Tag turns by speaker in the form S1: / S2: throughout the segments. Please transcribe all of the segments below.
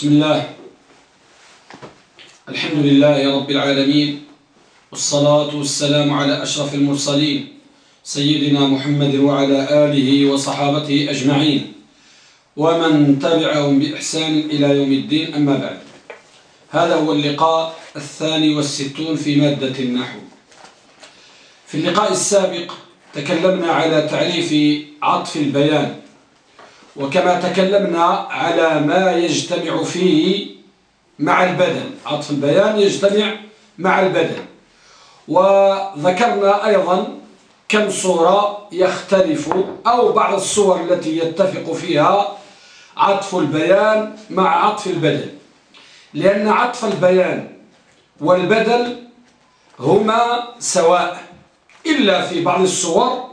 S1: بسم الله. الحمد لله رب العالمين والصلاة والسلام على أشرف المرسلين سيدنا محمد وعلى آله وصحابته أجمعين. ومن تبعهم بإحسان إلى يوم الدين أما بعد. هذا هو اللقاء الثاني والستون في مادة النحو. في اللقاء السابق تكلمنا على تعريف عطف البيان. وكما تكلمنا على ما يجتمع فيه مع البدن. عطف البيان يجتمع مع البدن. وذكرنا أيضا كم صورة يختلف أو بعض الصور التي يتفق فيها عطف البيان مع عطف البدل لأن عطف البيان والبدل هما سواء إلا في بعض الصور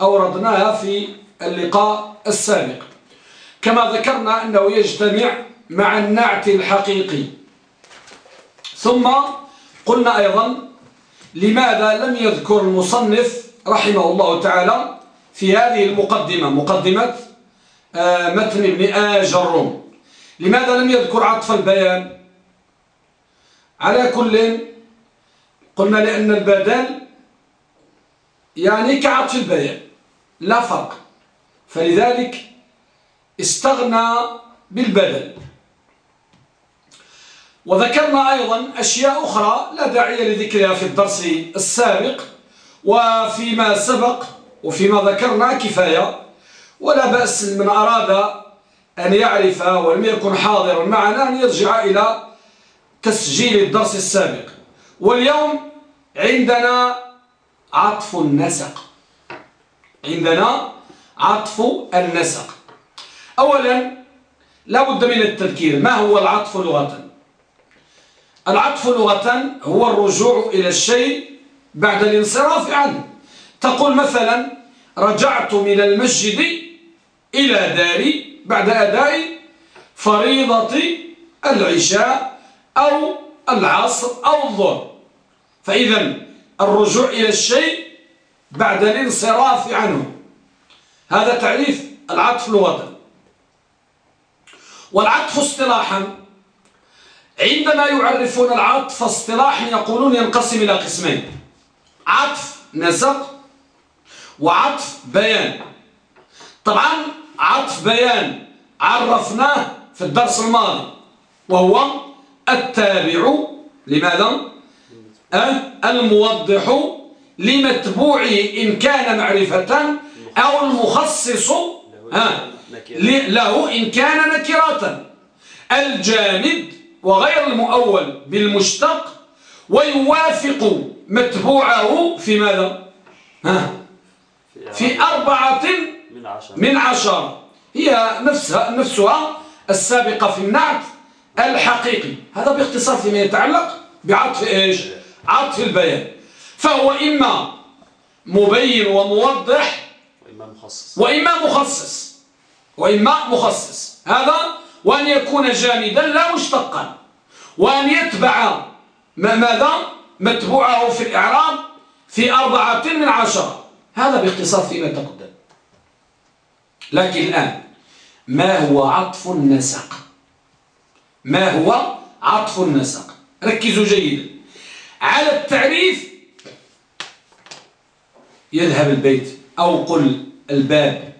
S1: أوردناها في اللقاء السابق. كما ذكرنا أنه يجتمع مع النعت الحقيقي. ثم قلنا أيضا لماذا لم يذكر المصنف رحمه الله تعالى في هذه المقدمة مقدمة آه، متن ابن آج الروم. لماذا لم يذكر عطف البيان؟ على كل قلنا لأن البدل يعني كعطف البيان لا فرق. فلذلك استغنى بالبدل وذكرنا أيضا أشياء أخرى لا داعي لذكرها في الدرس السابق وفيما سبق وفيما ذكرنا كفاية. ولا بأس من أراد أن يعرف ولم يكن حاضرا معنا أن يرجع إلى تسجيل الدرس السابق. واليوم عندنا عطف النسق. عندنا عطف النسق. أولا لا بد من التذكير. ما هو العطف لغة؟ العطف لغة هو الرجوع إلى الشيء بعد الانصراف عنه. تقول مثلا رجعت من المسجد إلى داري بعد أداء فريضة العشاء أو العصر أو الظهر. فإذا الرجوع إلى الشيء بعد الانصراف عنه. هذا تعريف العطف لغة والعطف اصطلاحا عندما يعرفون العطف اصطلاحا يقولون ينقسم إلى قسمين. عطف نسق وعطف بيان. طبعا عطف بيان عرفناه في الدرس الماضي وهو التابع لماذا؟ أه؟ الموضح لمتبوعه إن كان معرفة أو المخصص ها له إن كان نكرة الجامد وغير المؤول بالمشتق ويوافق متبوعه في ماذا؟ ها في أربعة من عشرة هي نفسها, نفسها السابقة في النعت الحقيقي. هذا باختصار فيما يتعلق بعطف إيش؟ عطف البيان. فهو إما مبين وموضح
S2: مخصص.
S1: وإما مخصص. وإما مخصص. هذا وأن يكون جامدا لا مشتقا. وأن يتبع ماذا؟ متبوعه في الإعراب في أربعة من عشرة. هذا باختصار فيما تقدم. لكن الآن ما هو عطف النسق؟ ما هو عطف النسق؟ ركزوا جيدا. على التعريف يذهب البيت أو قل الباب.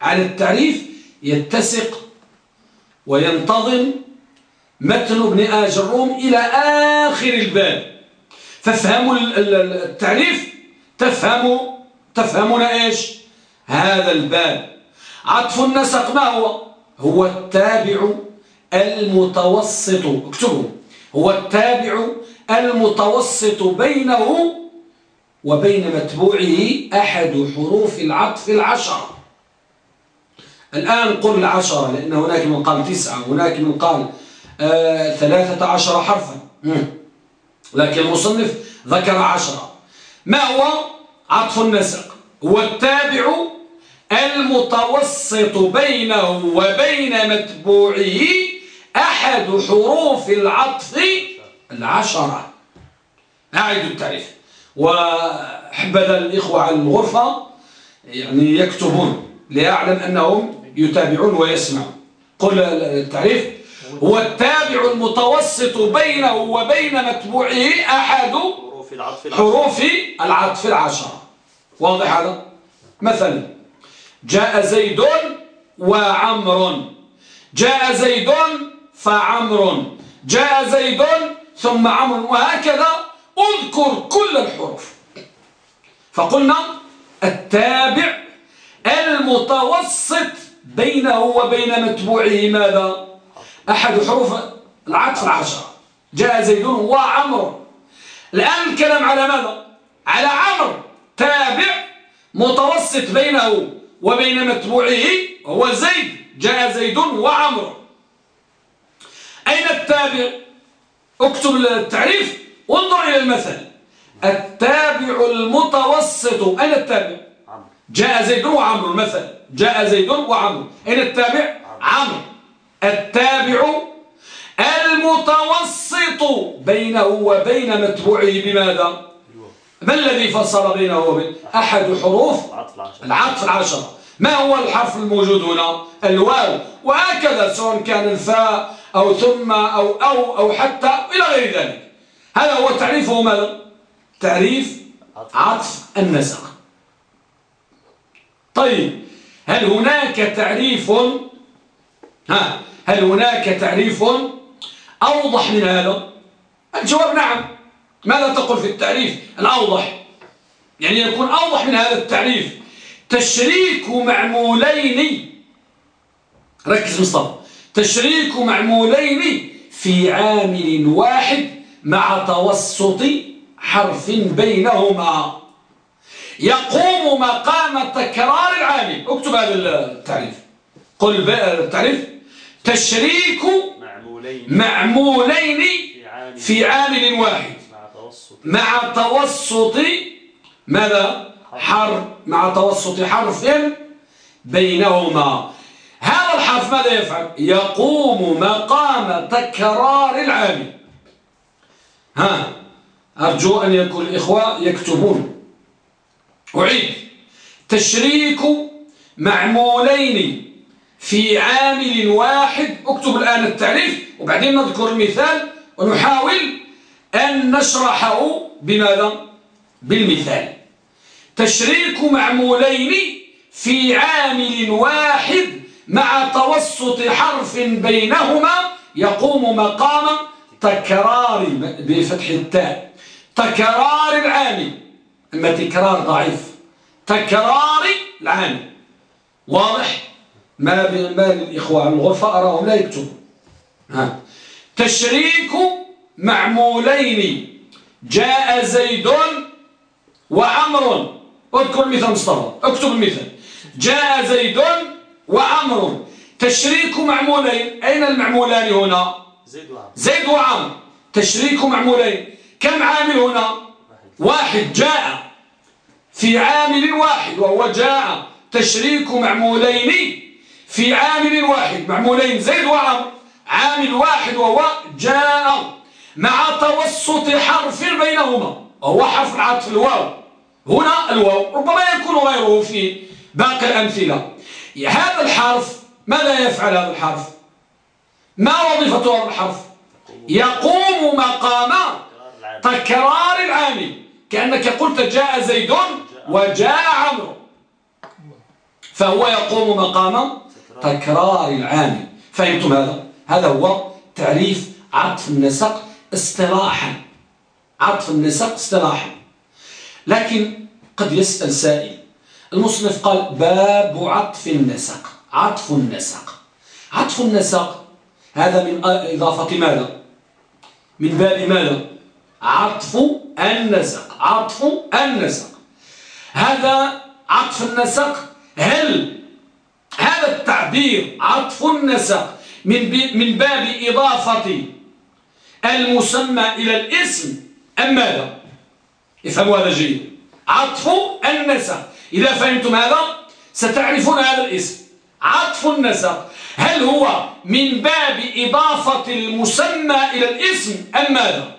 S1: على التعريف يتسق وينتظم متن ابن آج الروم إلى آخر الباب. فافهموا التعريف تفهموا تفهمون إيش؟ هذا الباب. عطف النسق ما هو؟ هو التابع المتوسط. اكتبوا. هو التابع المتوسط بينه وبين متبوعه أحد حروف العطف العشرة الآن قل العشرة لأن هناك من قال تسعة هناك من قال آه ثلاثة عشر حرفا. لكن المصنف ذكر عشرة. ما هو عطف النسق؟ هو التابع المتوسط بينه وبين متبوعه أحد حروف العطف العشرة. أعيد التعريف. وحبذا الإخوة على الغرفة يعني يكتبون ليعلم أنهم يتابعون ويسمعون. قل التعريف هو التابع المتوسط بينه وبين متبوعه أحد حروف العطف العشرة واضح هذا؟ مثلا جاء زيد وعمر جاء زيد فعمر جاء زيد ثم عمر وهكذا اذكر كل الحروف. فقلنا التابع المتوسط بينه وبين متبوعه ماذا؟ أحد حروف العطف العشرة. جاء زيد وعمر. الآن الكلام على ماذا؟ على عمر. تابع متوسط بينه وبين متبوعه هو زيد. جاء زيد وعمر. أين التابع؟ اكتب التعريف. وانظر إلى المثل. التابع المتوسط. أين التابع؟ جاء زيد وعمر المثل. جاء زيد وعمر أين التابع؟ عمرو. التابع المتوسط. بينه وبين متبوعه بماذا؟ ما الذي فصل بينه وبين؟ أحد حروف العطف العشرة. ما هو الحرف الموجود هنا؟ الواو. وهكذا سواء كان الفاء أو ثم أو أو أو حتى إلى غير ذلك. هذا هو تعريفه ماذا؟ تعريف عطف النسق طيب هل هناك تعريف ها هل هناك تعريف أوضح من هذا؟ الجواب نعم. ماذا تقول في التعريف الأوضح؟ يعني يكون أوضح من هذا التعريف. تشريك معمولين ركز مصطفى. تشريك معمولين في عامل واحد مع توسط حرف بينهما. يقوم مقام تكرار العامل اكتب هذا التعريف. قل التعريف. تشريك معمولين, معمولين في عامل. واحد. مع توسط ماذا؟ حرف. مع توسط حرف بينهما. هذا الحرف ماذا يفعل؟ يقوم مقام تكرار العامل. ها أرجو أن يكون الإخوة يكتبون. أعيد. تشريك معمولين في عامل واحد. اكتب الآن التعريف وبعدين نذكر المثال ونحاول أن نشرحه بماذا؟ بالمثال. تشريك معمولين في عامل واحد مع توسط حرف بينهما يقوم مقام تكرار بفتح التاء. تكرار العامل أما تكرار ضعيف. تكرار العامل واضح؟ ما ما للإخوة الغرفة أراهم لا يكتبوا ها. تشريك معمولين. جاء زيد وعمر. اذكر المثال مصطفى. اكتب المثال. جاء زيد وعمر. تشريك معمولين. أين المعمولان هنا؟ زيد وعمر. زيد تشريك معمولين. كم عامل هنا؟ واحد. جاء في عامل واحد وهو جاء. تشريك معمولين. في عامل واحد. معمولين. زيد وعمر. عامل واحد وهو جاء. مع توسط حرف بينهما. وهو حرف العطف الواو. هنا الواو. ربما يكون غيره في باقي الأمثلة. هذا الحرف ماذا يفعل هذا الحرف؟ ما وظيفة هذا الحرف؟ يقوم مقام تكرار العامل. كأنك قلت جاء زيد وجاء عمرو. فهو يقوم مقام تكرار العامل. فهمتم هذا؟ هذا هو تعريف عطف النسق اصطلاحا. عطف النسق اصطلاحا. لكن قد يسأل سائل. المصنف قال باب عطف النسق. عطف النسق. عطف النسق هذا من إضافة ماذا؟ من باب ماذا؟ عطف النسق عطف النسق. هذا عطف النسق هل هذا التعبير عطف النسق من من باب إضافة المسمى إلى الاسم أم ماذا؟ افهموا هذا جيد. عطف النسق. إذا فهمتم هذا ستعرفون هذا الاسم. عطف النسق. هل هو من باب إضافة المسمى إلى الاسم أم ماذا؟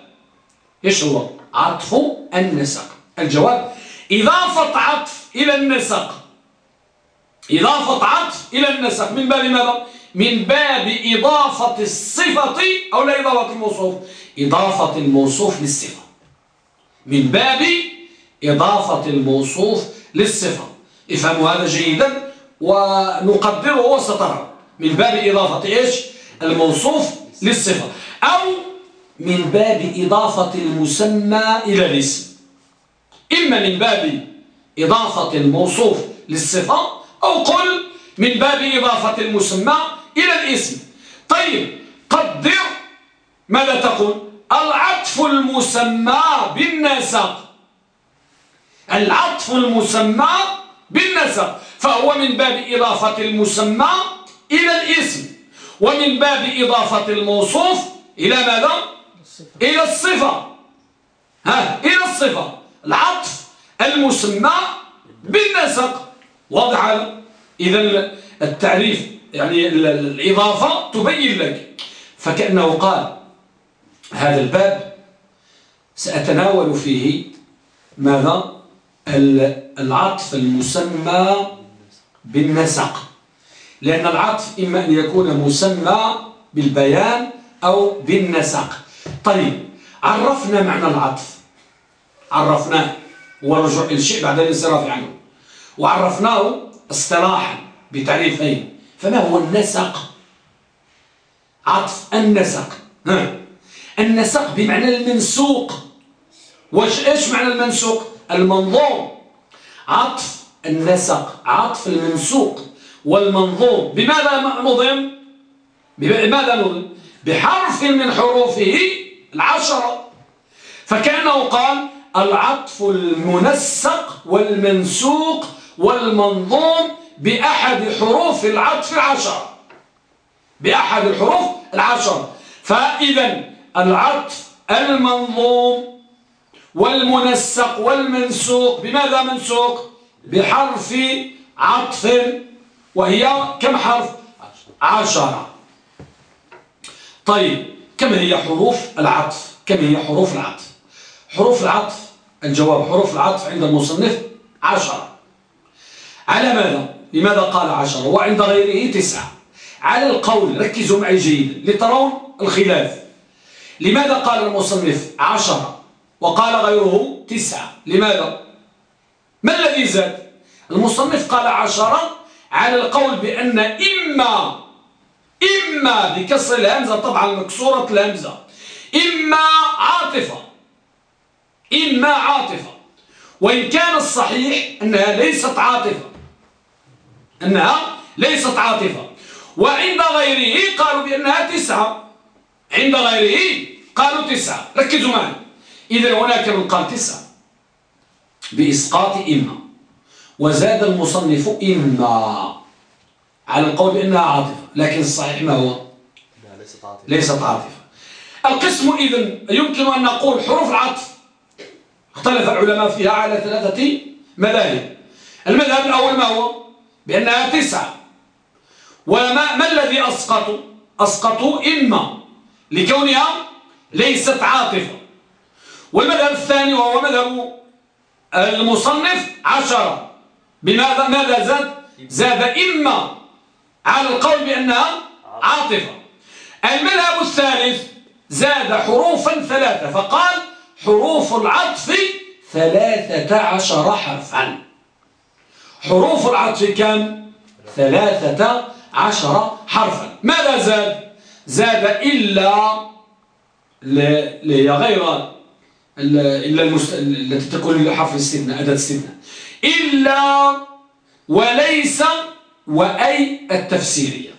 S1: إيش هو؟ عطف النسق. الجواب إضافة عطف إلى النسق. إضافة عطف إلى النسق. من باب ماذا؟ من باب إضافة الصفة أو لا إضافة الموصوف؟ إضافة الموصوف للصفة. من باب إضافة الموصوف للصفة. افهموا هذا جيدا ونقدره وسطرا من باب إضافة إيش؟ الموصوف للصفة. أو من باب إضافة المسمى إلى الاسم. إما من باب إضافة الموصوف للصفة أو قل من باب إضافة المسمى إلى الاسم. طيب قدر ماذا تقول؟ العطف المسمى بالنسق. العطف المسمى بالنسق. فهو من باب إضافة المسمى إلى الاسم ومن باب إضافة الموصوف إلى ماذا؟ إلى الصفة. ها إلى الصفة. العطف المسمى بالنسق. واضح؟ إذا التعريف يعني الإضافة تبين لك. فكأنه قال هذا الباب سأتناول فيه ماذا؟ العطف المسمى بالنسق. لأن العطف إما أن يكون مسمى بالبيان أو بالنسق. طيب عرفنا معنى العطف. عرفناه. ورجوع الشيء بعد الانصراف عنه. وعرفناه اصطلاحا بتعريفين. فما هو النسق؟ عطف النسق. النسق بمعنى المنسوق. واش إيش معنى المنسوق؟ المنظوم. عطف النسق عطف المنسوق. والمنظوم بماذا نظم؟ بماذا نظم؟ بحرف من حروفه العشرة فكأنه قال العطف المنسق والمنسوق والمنظوم بأحد حروف العطف العشرة بأحد الحروف العشرة فإذا العطف المنظوم والمنسق والمنسوق بماذا منسوق؟ بحرف عطف وهي كم حرف؟ عشرة. طيب كم هي حروف العطف؟ كم هي حروف العطف؟ حروف العطف الجواب حروف العطف عند المصنف عشرة. على ماذا؟ لماذا قال عشرة؟ وعند غيره تسعة. على القول ركزوا معي جيدا لترون الخلاف. لماذا قال المصنف عشرة؟ وقال غيره تسعة. لماذا؟ ما الذي زاد؟ المصنف قال عشرة على القول بأن إما إما بكسر الهمزة طبعا مكسورة الهمزة. إما عاطفة. إما عاطفة. وإن كان الصحيح أنها ليست عاطفة. أنها ليست عاطفة. وعند غيره قالوا بأنها تسعة. عند غيره قالوا تسعة. ركزوا معي. إذا هناك من قال تسعة. بإسقاط إما. وزاد المصنف إما على القول بأنها عاطفة لكن الصحيح ما هو؟ ليست عاطفة, ليست عاطفة. القسم إذن يمكن أن نقول حروف العطف. اختلف العلماء فيها على ثلاثة مذاهب. المذهب الأول ما هو؟ بأنها تسعة. وما ما الذي أسقطوا أسقطوا إما لكونها ليست عاطفة. والمذهب الثاني وهو مذهب المصنف عشرة. بماذا ماذا زاد؟ زاد إما على القول بأنها عاطفة. المذهب الثالث زاد حروفا ثلاثة فقال حروف العطف ثلاثة عشر حرفا. حروف العطف كم ثلاثة عشر حرفا. ماذا زاد؟ زاد إلا هي غير إلا. التي تكون حرف الاستثناء أداة استثناء إلا وليس وأي التفسيرية.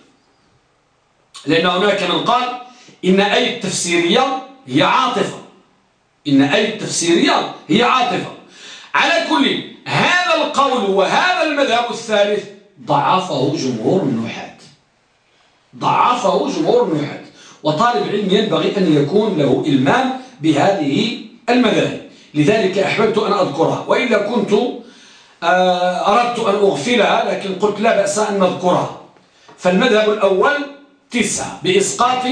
S1: لأن هناك من قال إن أي التفسيرية هي عاطفة. إن أي التفسيرية هي عاطفة. على كل هذا القول وهذا المذهب الثالث ضعفه جمهور النحاة. ضعفه جمهور النحاة. وطالب علم ينبغي أن يكون له إلمام بهذه المذاهب. لذلك أحببت أن أذكرها. وإلا كنت أردت أن أغفلها لكن قلت لا بأس أن نذكرها. فالمذهب الأول تسعة بإسقاط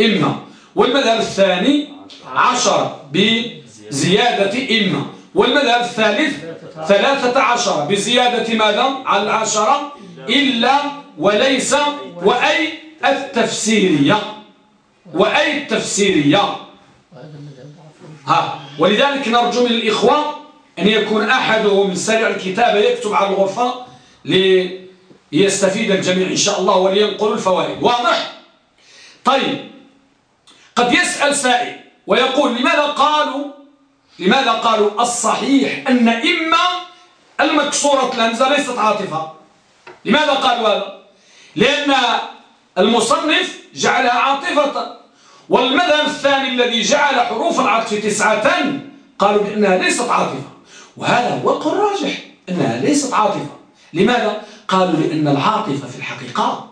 S1: إما. والمذهب الثاني عشر بزيادة إما. والمذهب الثالث ثلاثة عشر بزيادة ماذا؟ على العشرة إلا وليس وأي التفسيرية. وأي التفسيرية. ها. ولذلك نرجو من الإخوة أن يكون أحدهم سريع الكتابة يكتب على الغرفة ليستفيد الجميع إن شاء الله ولينقل الفوائد. واضح؟ طيب. قد يسأل سائل ويقول لماذا قالوا لماذا قالوا الصحيح أن إما المكسورة الهمزة ليست عاطفة؟ لماذا قالوا هذا؟ لأن المصنف جعلها عاطفة. والمذهب الثاني الذي جعل حروف العطف تسعة قالوا بأنها ليست عاطفة. وهذا هو القول الراجح أنها ليست عاطفة. لماذا؟ قالوا لأن العاطفة في الحقيقة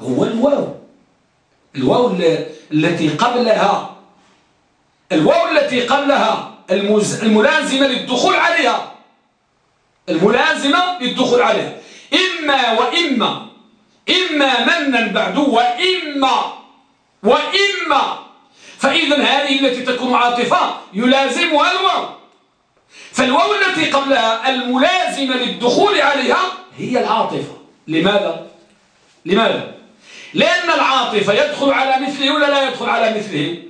S1: هو الواو. الواو التي قبلها. الواو التي قبلها الملازمة للدخول عليها. الملازمة للدخول عليها. إما وإما. إما منا بعد وإما. وإما. فإذا هذه التي تكون عاطفة يلازمها الواو. فالواو التي قبلها الملازمة للدخول عليها هي العاطفة. لماذا؟ لماذا؟ لأن العاطفة يدخل على مثله ولا لا يدخل على مثله؟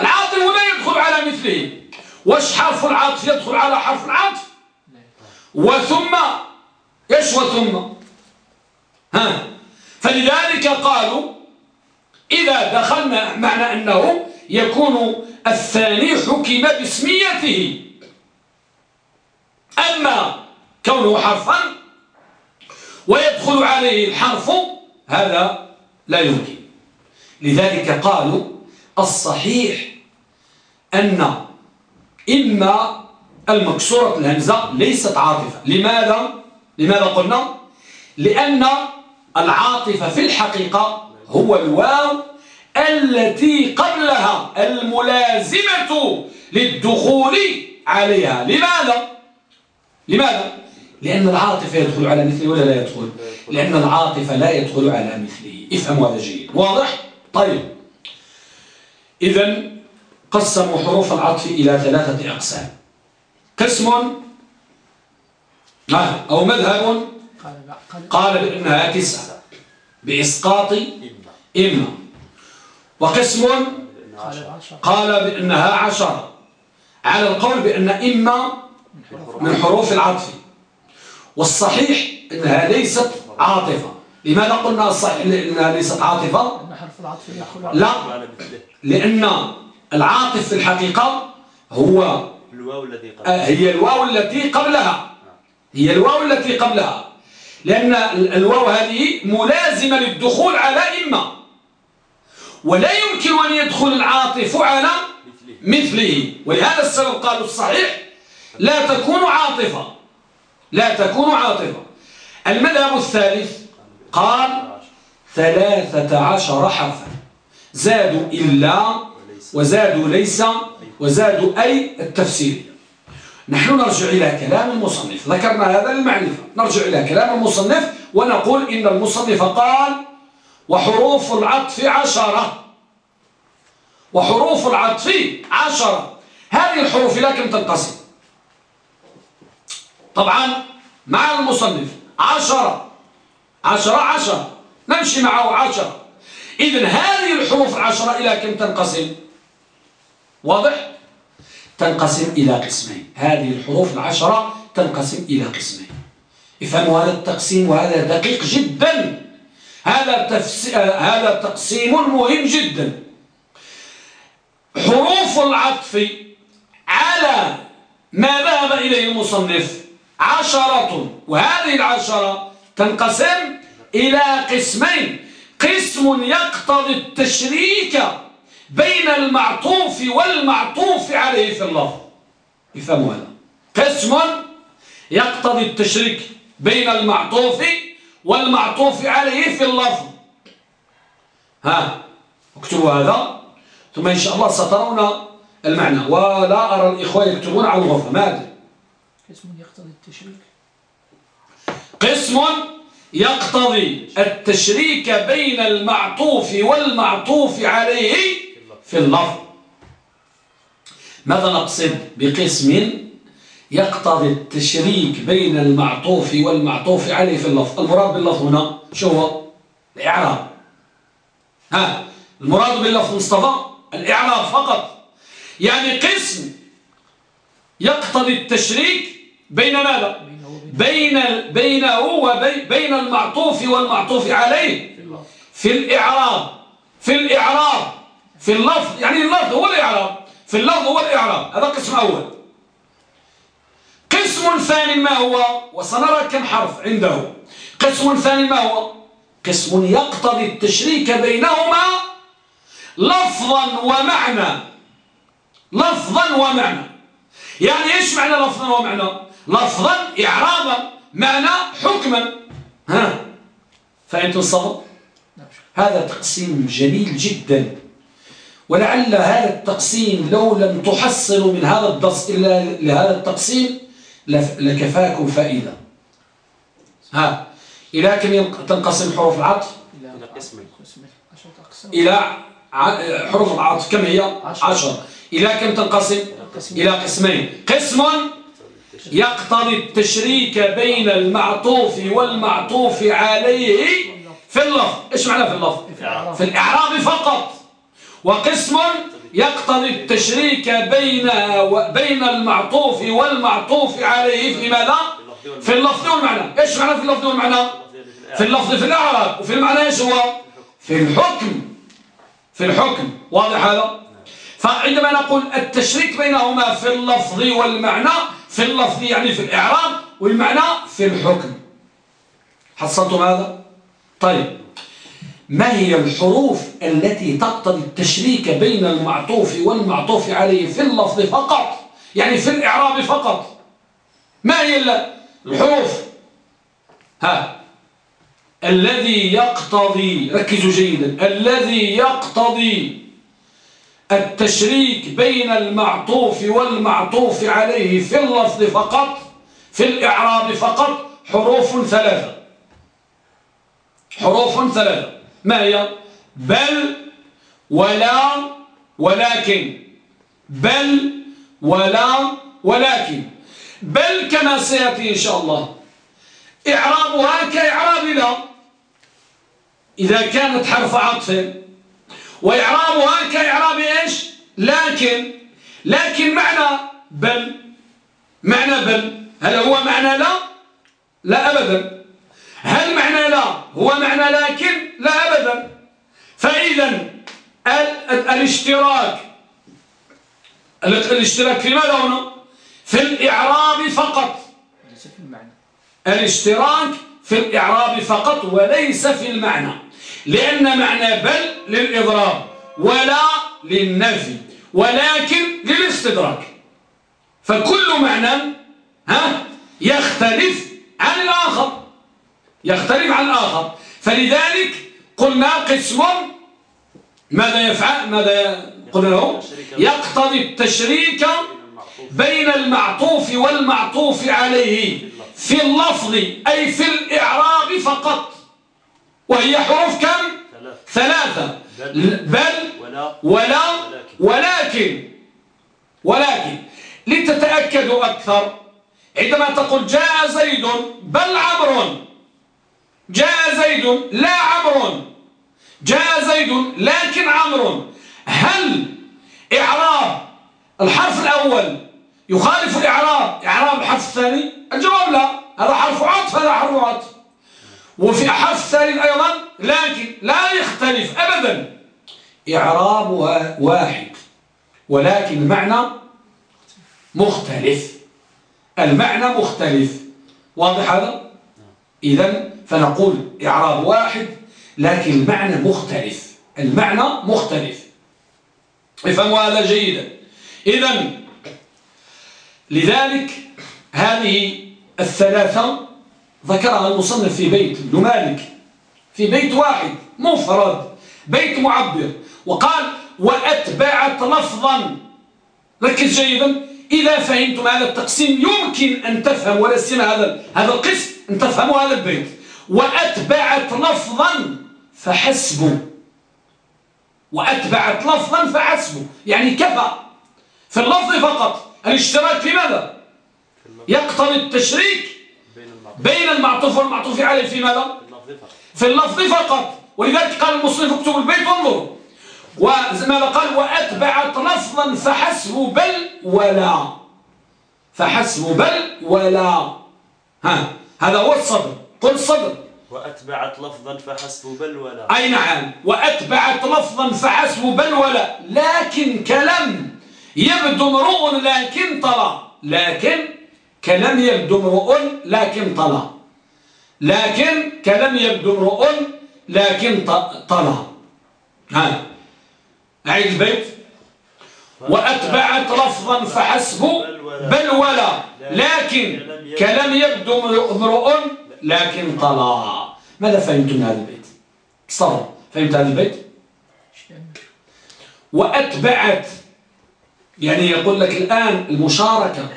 S1: العاطف لا يدخل على مثله. واش حرف العطف يدخل على حرف العطف؟ وثم إيش وثم؟ ها. فلذلك قالوا إذا دخلنا معنى أنه يكون الثاني حكم باسميته. أما كونه حرفا ويدخل عليه الحرف هذا لا يمكن لذلك قالوا الصحيح أن إما المكسورة الهمزة ليست عاطفة لماذا؟ لماذا قلنا؟ لأن العاطفة في الحقيقة هو الواو التي قبلها الملازمة للدخول عليها لماذا؟ لماذا؟ لأن العاطفة يدخل على مثله ولا لا يدخل؟ لأن العاطفة لا يدخل على مثله افهموا هذا جيد. واضح؟ طيب. إذا قسموا حروف العطف إلى ثلاثة أقسام. قسم أو مذهب قال بأنها تسعة. بإسقاط إما. وقسم قال بأنها عشرة. على القول بأن إما من حروف العطف. والصحيح أنها ليست عاطفة. لماذا قلنا الصحيح لأنها ليست عاطفة؟ لا. لأن العاطف في الحقيقة هو الواو التي قبلها هي الواو التي قبلها. هي الواو التي قبلها. لأن الواو هذه ملازمة للدخول على إما. ولا يمكن أن يدخل العاطف على مثله. ولهذا السبب قالوا الصحيح لا تكون عاطفة. لا تكون عاطفة. المذهب الثالث قال ثلاثة عشر حرفا. زادوا إلا وزادوا ليس وزادوا أي التفسير. نحن نرجع إلى كلام المصنف. ذكرنا هذا للمعرفة نرجع إلى كلام المصنف ونقول إن المصنف قال وحروف العطف عشرة. وحروف العطف عشرة. هذه الحروف لكن تنقسم. طبعا مع المصنف عشرة عشرة عشرة. نمشي معه عشرة. إذن هذه الحروف العشرة إلى كم تنقسم؟ واضح؟ تنقسم إلى قسمين. هذه الحروف العشرة تنقسم إلى قسمين. افهموا هذا التقسيم وهذا دقيق جدا. هذا هذا تقسيم مهم جدا. حروف العطف على ما ذهب إليه المصنف عشرة وهذه العشرة تنقسم إلى قسمين. قسم يقتضي التشريك بين المعطوف والمعطوف عليه في اللفظ افهموا هذا قسم يقتضي التشريك بين المعطوف والمعطوف عليه في اللفظ. ها اكتبوا هذا ثم إن شاء الله سترون المعنى. ولا أرى الإخوة يكتبون على الغرفة. ماذا قسم يقتضي التشريك؟ قسم يقتضي التشريك بين المعطوف والمعطوف عليه في اللفظ. ماذا نقصد بقسم يقتضي التشريك بين المعطوف والمعطوف عليه في اللفظ؟ المراد باللفظ هنا شو هو؟ الإعراب. ها المراد باللفظ مصطفى؟ الإعراب فقط. يعني قسم يقتضي التشريك بين ماذا؟ بين بينه وبين المعطوف والمعطوف عليه. في الإعراب. في الإعراب. في اللفظ. يعني اللفظ هو الإعراب. في اللفظ هو الإعراب. هذا قسم أول. قسم ثاني ما هو؟ وسنرى كم حرف عنده. قسم ثاني ما هو؟ قسم يقتضي التشريك بينهما لفظا ومعنى. لفظا ومعنى. يعني إيش معنى لفظا ومعنى؟ لفظا إعرابا معنى حكما. ها؟ فأنتم الصبر هذا تقسيم جميل جدا. ولعل هذا التقسيم لو لم تحصلوا من هذا الدرس إلا لهذا التقسيم لكفاكم فائدة. ها؟ إلى كم تنقسم حروف العطف؟ إلى قسمين إلى حروف العطف كم هي؟ عشر. إلى كم تنقسم؟ إلى قسمين. قسم يقتضي التشريك بين المعطوف والمعطوف عليه في اللفظ. إيش معنى في اللفظ؟ في الإعراب فقط. وقسم يقتضي التشريك بين بين المعطوف والمعطوف عليه في ماذا؟ في اللفظ والمعنى إيش معنى في اللفظ والمعنى في اللفظ في الإعراب. وفي المعنى إيش هو؟ في الحكم. في الحكم. واضح هذا؟ فعندما نقول التشريك بينهما في اللفظ والمعنى في اللفظ يعني في الإعراب والمعنى في الحكم. حصلتم هذا طيب. ما هي الحروف التي تقتضي التشريك بين المعطوف والمعطوف عليه في اللفظ فقط؟ يعني في الإعراب فقط. ما هي الحروف؟ ها. الذي يقتضي ركزوا جيدا. الذي يقتضي التشريك بين المعطوف والمعطوف عليه في اللفظ فقط في الإعراب فقط حروف ثلاثة. حروف ثلاثة. ما هي؟ بل ولا ولكن. بل ولا ولكن. بل كما سيأتي إن شاء الله. إعرابها كإعراب لا. إذا كانت حرف عطف وإعرابها كإعراب إيش؟ لكن لكن معنى بل معنى بل هل هو معنى لا؟ لا أبدا. هل معنى لا هو معنى لكن؟ لا أبدا. فإذا الاشتراك الاشتراك في ماذا هنا في الإعراب فقط. ليس في المعنى. الاشتراك في الإعراب فقط وليس في المعنى. لأن معنى بل للإضراب ولا للنفي ولكن للاستدراك. فكل معنى ها يختلف عن الآخر يختلف عن الآخر. فلذلك قلنا قسم ماذا يفعل ماذا قلنا له؟ يقتضي التشريك بين المعطوف والمعطوف عليه في اللفظ أي في الإعراب فقط. وهي حروف كم؟ ثلاثة. بل ولا ولكن. ولكن. لتتأكدوا أكثر عندما تقول جاء زيد بل عمر جاء زيد لا عمر جاء زيد لكن عمر هل إعراب الحرف الأول يخالف إعراب إعراب الحرف الثاني؟ الجواب لا. هذا حرف عطف هذا حرف عطف. وفي حرف الثاني أيضا لكن لا يختلف أبدا. إعرابها واحد ولكن المعنى مختلف. المعنى مختلف. واضح هذا؟ إذا فنقول إعراب واحد لكن المعنى مختلف. المعنى مختلف. افهموا هذا جيدا. إذا لذلك هذه الثلاثة ذكرها المصنف في بيت ابن مالك. في بيت واحد مفرد بيت معبر. وقال وأتبعت لفظا. ركز جيدا. إذا فهمتم هذا التقسيم يمكن أن تفهم سيما هذا هذا القسم أن تفهموا هذا البيت. وأتبعت لفظا فحسبوا. وأتبعت لفظا فحسبوا. يعني كفى. في اللفظ فقط. الاشتراك في ماذا؟ يقتضي التشريك بين المعطوف والمعطوف عليه في ماذا؟ في اللفظ فقط. ولذلك قال المصنف اكتب البيت وانظروا وماذا قال؟ وأتبعت لفظا فحسب بل ولا. فحسب بل ولا. ها هذا هو الصبر. قل الصبر
S2: وأتبعت لفظا فحسب بل ولا.
S1: أي نعم. وأتبعت لفظا فحسب بل ولا. لكن كلم يبدو امرؤ لكن طلع لكن كلم يبدو امرؤ لكن طلع. لكن كلم يبدو امرؤ لكن طلع. ها. أعيد البيت. وأتبعت لفظا فحسب. بل ولا. لكن كلم يبدو امرؤ لكن طلع. ماذا فهمتم هذا البيت؟ صبر فهمت هذا البيت؟ وأتبعت. يعني يقول لك الآن المشاركة.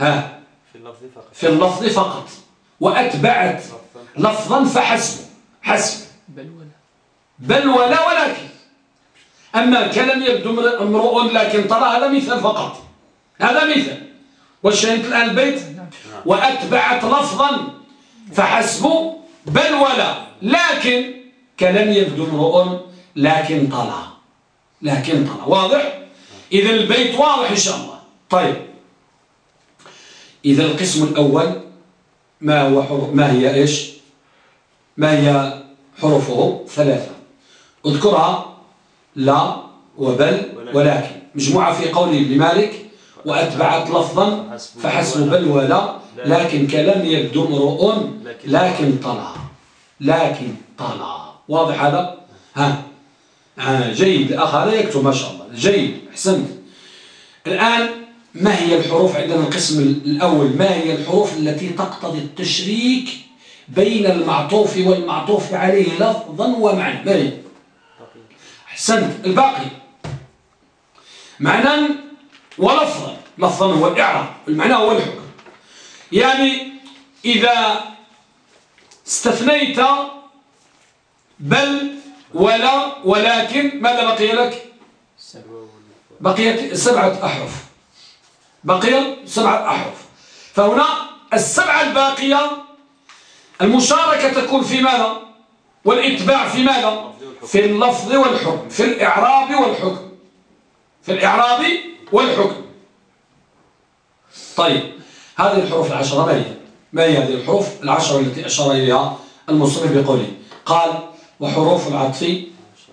S1: ها.
S2: في اللفظ فقط.
S1: في اللفظ فقط. وأتبعت لفظا فحسب. حسب.
S3: بل ولا.
S1: بل ولا ولكن. أما كلام يبدو امرؤ لكن ترى هذا مثال فقط. هذا مثال وشهدت الآن البيت وأتبعت لفظا فحسب. بل ولا. لكن كلام يبدو امرؤ لكن طلع لكن طلع واضح؟ إذا البيت واضح إن شاء الله. طيب. إذا القسم الأول ما هو ما هي إيش؟ ما هي حروفه؟ ثلاثة. اذكرها لا وبل ولكن. مجموعة في قول ابن مالك وأتبعت لفظا فحسب بل ولا. لكن كلام يبدو امرؤ لكن طلع. لكن طلع. واضح هذا؟ ها. آه جيد. الأخ هذا يكتب ما شاء الله. جيد. أحسنت. الآن ما هي الحروف عندنا القسم الأول؟ ما هي الحروف التي تقتضي التشريك بين المعطوف والمعطوف عليه لفظا ومعنى؟ ما هي؟ أحسنت. الباقي. معنى ولفظا. لفظا هو الإعراب المعنى هو الحكم. يعني إذا استثنيت بل ولا ولكن ماذا بقي لك؟ بقيت سبعة أحرف. بقي سبعة أحرف. فهنا السبعة الباقية المشاركة تكون في ماذا؟ والإتباع في ماذا؟ في اللفظ والحكم في الإعراب والحكم. في الإعراب والحكم. طيب هذه الحروف العشرة ما هي؟ ما هي هذه الحروف العشرة التي أشار إليها المصنف بقوله؟ قال وحروف العطف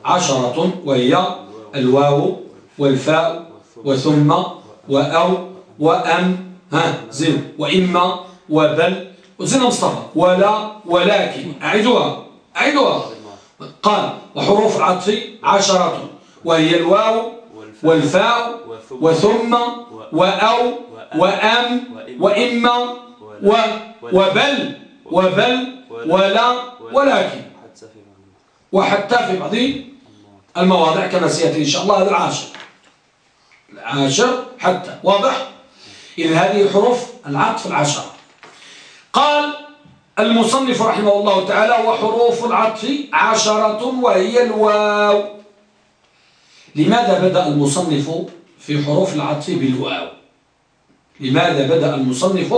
S1: عشرة وهي الواو والفاء وثم وأو وأم ها زين. وإما وبل وزين مصطفى. ولا ولكن. أعيدها. أعيدها. قال وحروف العطف عشرة. وهي الواو والفاء وثم وأو وأم وإما وبل. وبل ولا ولكن. وحتى في بعض المواضع كما سيأتي إن شاء الله هذا العاشر. العاشر حتى. واضح؟ إذن هذه حروف العطف العشرة قال المصنف رحمه الله تعالى وحروف العطف عشرة وهي الواو. لماذا بدأ المصنف في حروف العطف بالواو؟ لماذا بدأ المصنف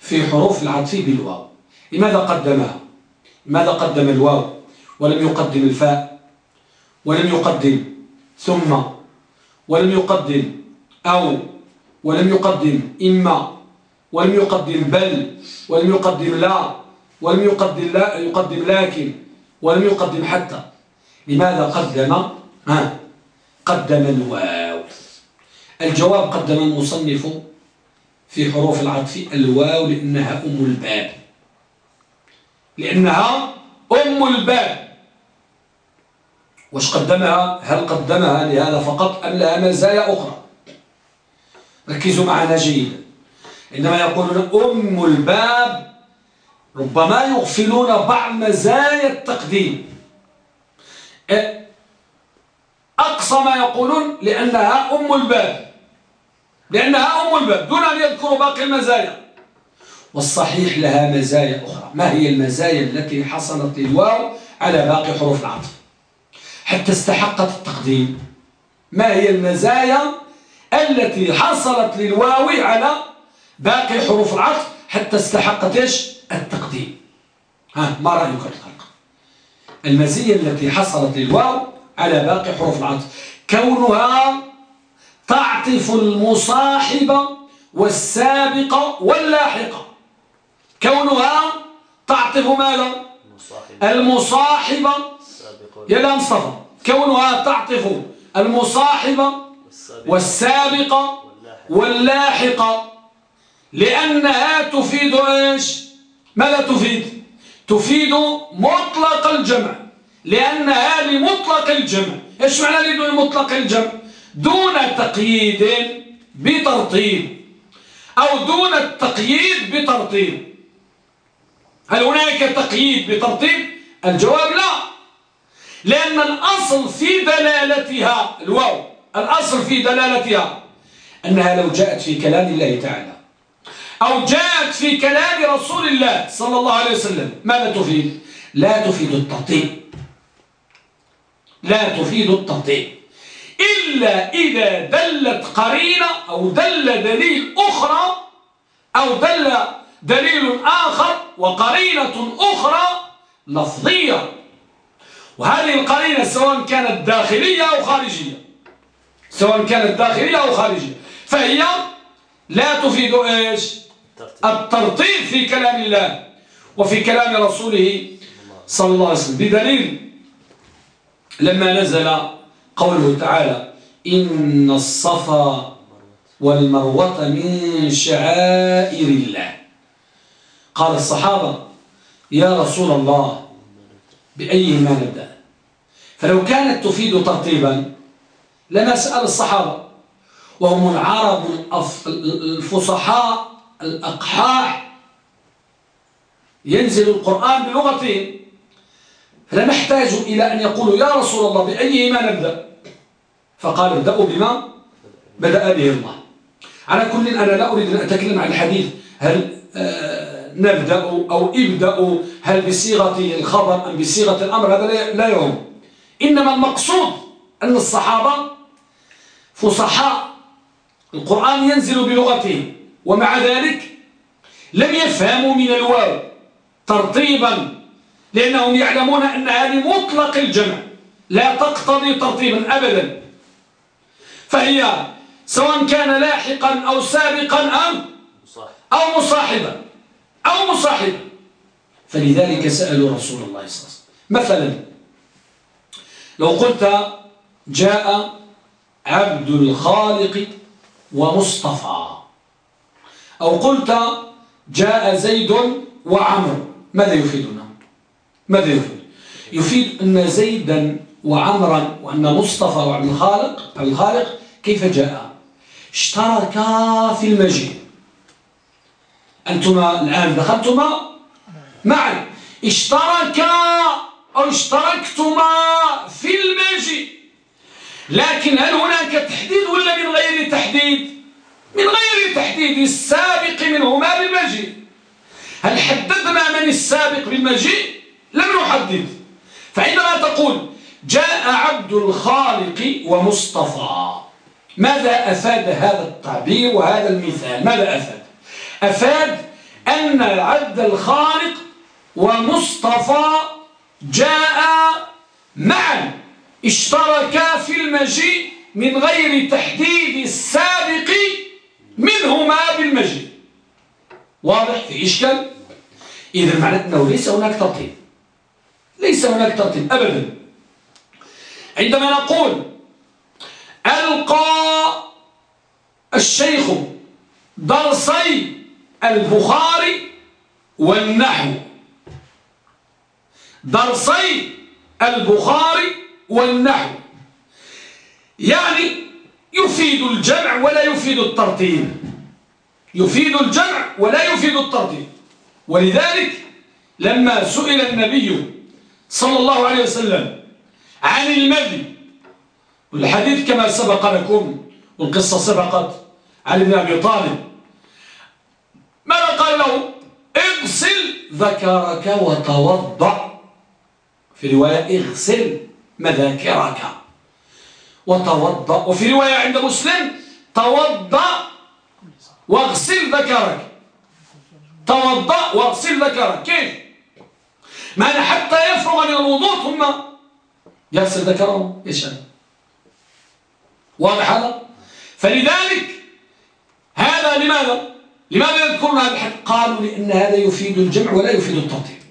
S1: في حروف العطف بالواو؟ لماذا قدمها؟ لماذا قدم الواو؟ ولم يقدم الفاء ولم يقدم ثم ولم يقدم أو ولم يقدم إما ولم يقدم بل ولم يقدم لا ولم يقدم لا يقدم لكن ولم يقدم حتى. لماذا قدم؟ ها قدم الواو. الجواب قدم المصنف في حروف العطف الواو لأنها أم الباب. لأنها أم الباب. وش قدمها؟ هل قدمها لهذا فقط أم لها مزايا أخرى. ركزوا معنا جيدا عندما يقولون أم الباب ربما يغفلون بعض مزايا التقديم. أقصى ما يقولون لأنها أم الباب. لأنها أم الباب. دون أن يذكروا باقي المزايا. والصحيح لها مزايا أخرى. ما هي المزايا التي حصلت للواو على باقي حروف العطف؟ حتى استحقت التقديم. ما هي المزايا التي حصلت للواو على باقي حروف العطف حتى استحقت إيش؟ التقديم. ها ما رأيك الخلق؟ المزية التي حصلت للواو على باقي حروف العطف. كونها تعطف المصاحبة والسابقة واللاحقة كونها تعطف ماذا؟ المصاحبة يا لا مصطفى كونها تعطف المصاحبة والسابقة واللاحقة لأنها تفيد إيش؟ ماذا تفيد؟ تفيد مطلق الجمع. لأنها لمطلق الجمع. إيش معنى لمطلق الجمع؟ دون تقييد بترتيب. أو دون التقييد بترتيب. هل هناك تقييد بترتيب؟ الجواب لا. لأن الأصل في دلالتها الواو. الأصل في دلالتها أنها لو جاءت في كلام الله تعالى أو جاءت في كلام رسول الله صلى الله عليه وسلم ماذا تفيد؟ لا تفيد الترتيب لا تفيد الترتيب إلا إذا دلت قرينة أو دل دليل أخرى أو دل دليل آخر وقرينة أخرى لفظية. وهذه القرينة سواء كانت داخلية أو خارجية. سواء كانت داخلية أو خارجية. فهي لا تفيد إيش؟ الترتيب. في كلام الله وفي كلام رسوله صلى الله عليه وسلم. بدليل لما نزل قوله تعالى إن الصفا والمروة من شعائر الله. قال الصحابة يا رسول الله بأيهما نبدأ؟ فلو كانت تفيد ترتيبا لما سأل الصحابة. وهم العرب الفصحاء الأقحاح. ينزل القرآن بلغتهم. فلم يحتاجوا إلى أن يقولوا يا رسول الله بأيهما نبدأ فقال ابدأوا بما بدأ به الله. على كل أنا لا أريد أن أتكلم عن الحديث. هل آه، نبدأ أو ابدأوا هل بصيغة الخبر أم بصيغة الأمر؟ هذا لا يهم. إنما المقصود أن الصحابة فصحاء. القرآن ينزل بلغتهم ومع ذلك لم يفهموا من الواو ترتيبا لأنهم يعلمون أن هذه مطلق الجمع لا تقتضي ترتيبا أبدا. فهي سواء كان لاحقا أو سابقا أو أو مصاحبا أو مصاحبا. فلذلك سألوا رسول الله صلى الله عليه وسلم مثلا لو قلت جاء عبد الخالق ومصطفى. أو قلت جاء زيد وعمر. ماذا يفيدنا؟ ماذا يفيد؟ يفيد أن زيدا وعمرا وأن مصطفى وعبد الخالق الخالق كيف جاء؟ اشتركا في المجيء. أنتما الآن دخلتما؟ معا اشتركا أو اشتركتما في المجيء. لكن هل هناك تحديد ولا من غير تحديد؟ من غير تحديد السابق منهما بالمجيء هل حددنا من السابق بالمجيء لم نحدد. فعندما تقول جاء عبد الخالق ومصطفى ماذا أفاد هذا التعبير وهذا المثال؟ ماذا أفاد؟ أفاد أن عبد الخالق ومصطفى جاء معا. اشتركا في المجيء من غير تحديد السابق منهما بالمجيء. واضح؟ في إشكال؟ إذا معنى أنه ليس هناك ترتيب. ليس هناك ترتيب أبدا. عندما نقول ألقى الشيخ درسي البخاري والنحو. درسي البخاري والنحو. يعني يفيد الجمع ولا يفيد الترتيب. يفيد الجمع ولا يفيد الترتيب. ولذلك لما سئل النبي صلى الله عليه وسلم عن المذي والحديث كما سبق لكم والقصة سبقت علي بن أبي طالب ماذا قال له؟ اغسل ذكرك وتوضع في رواية اغسل. مذاكرك. وتوضأ. وفي رواية عند مسلم توضأ واغسل ذكرك. توضأ واغسل ذكرك. كيف؟ معنى حتى يفرغ من الوضوء ثم يغسل ذكره. هذا؟ واضح هذا؟ فلذلك هذا لماذا؟ لماذا يذكرون هذا الحديث؟ قالوا لأن هذا يفيد الجمع ولا يفيد الترتيب.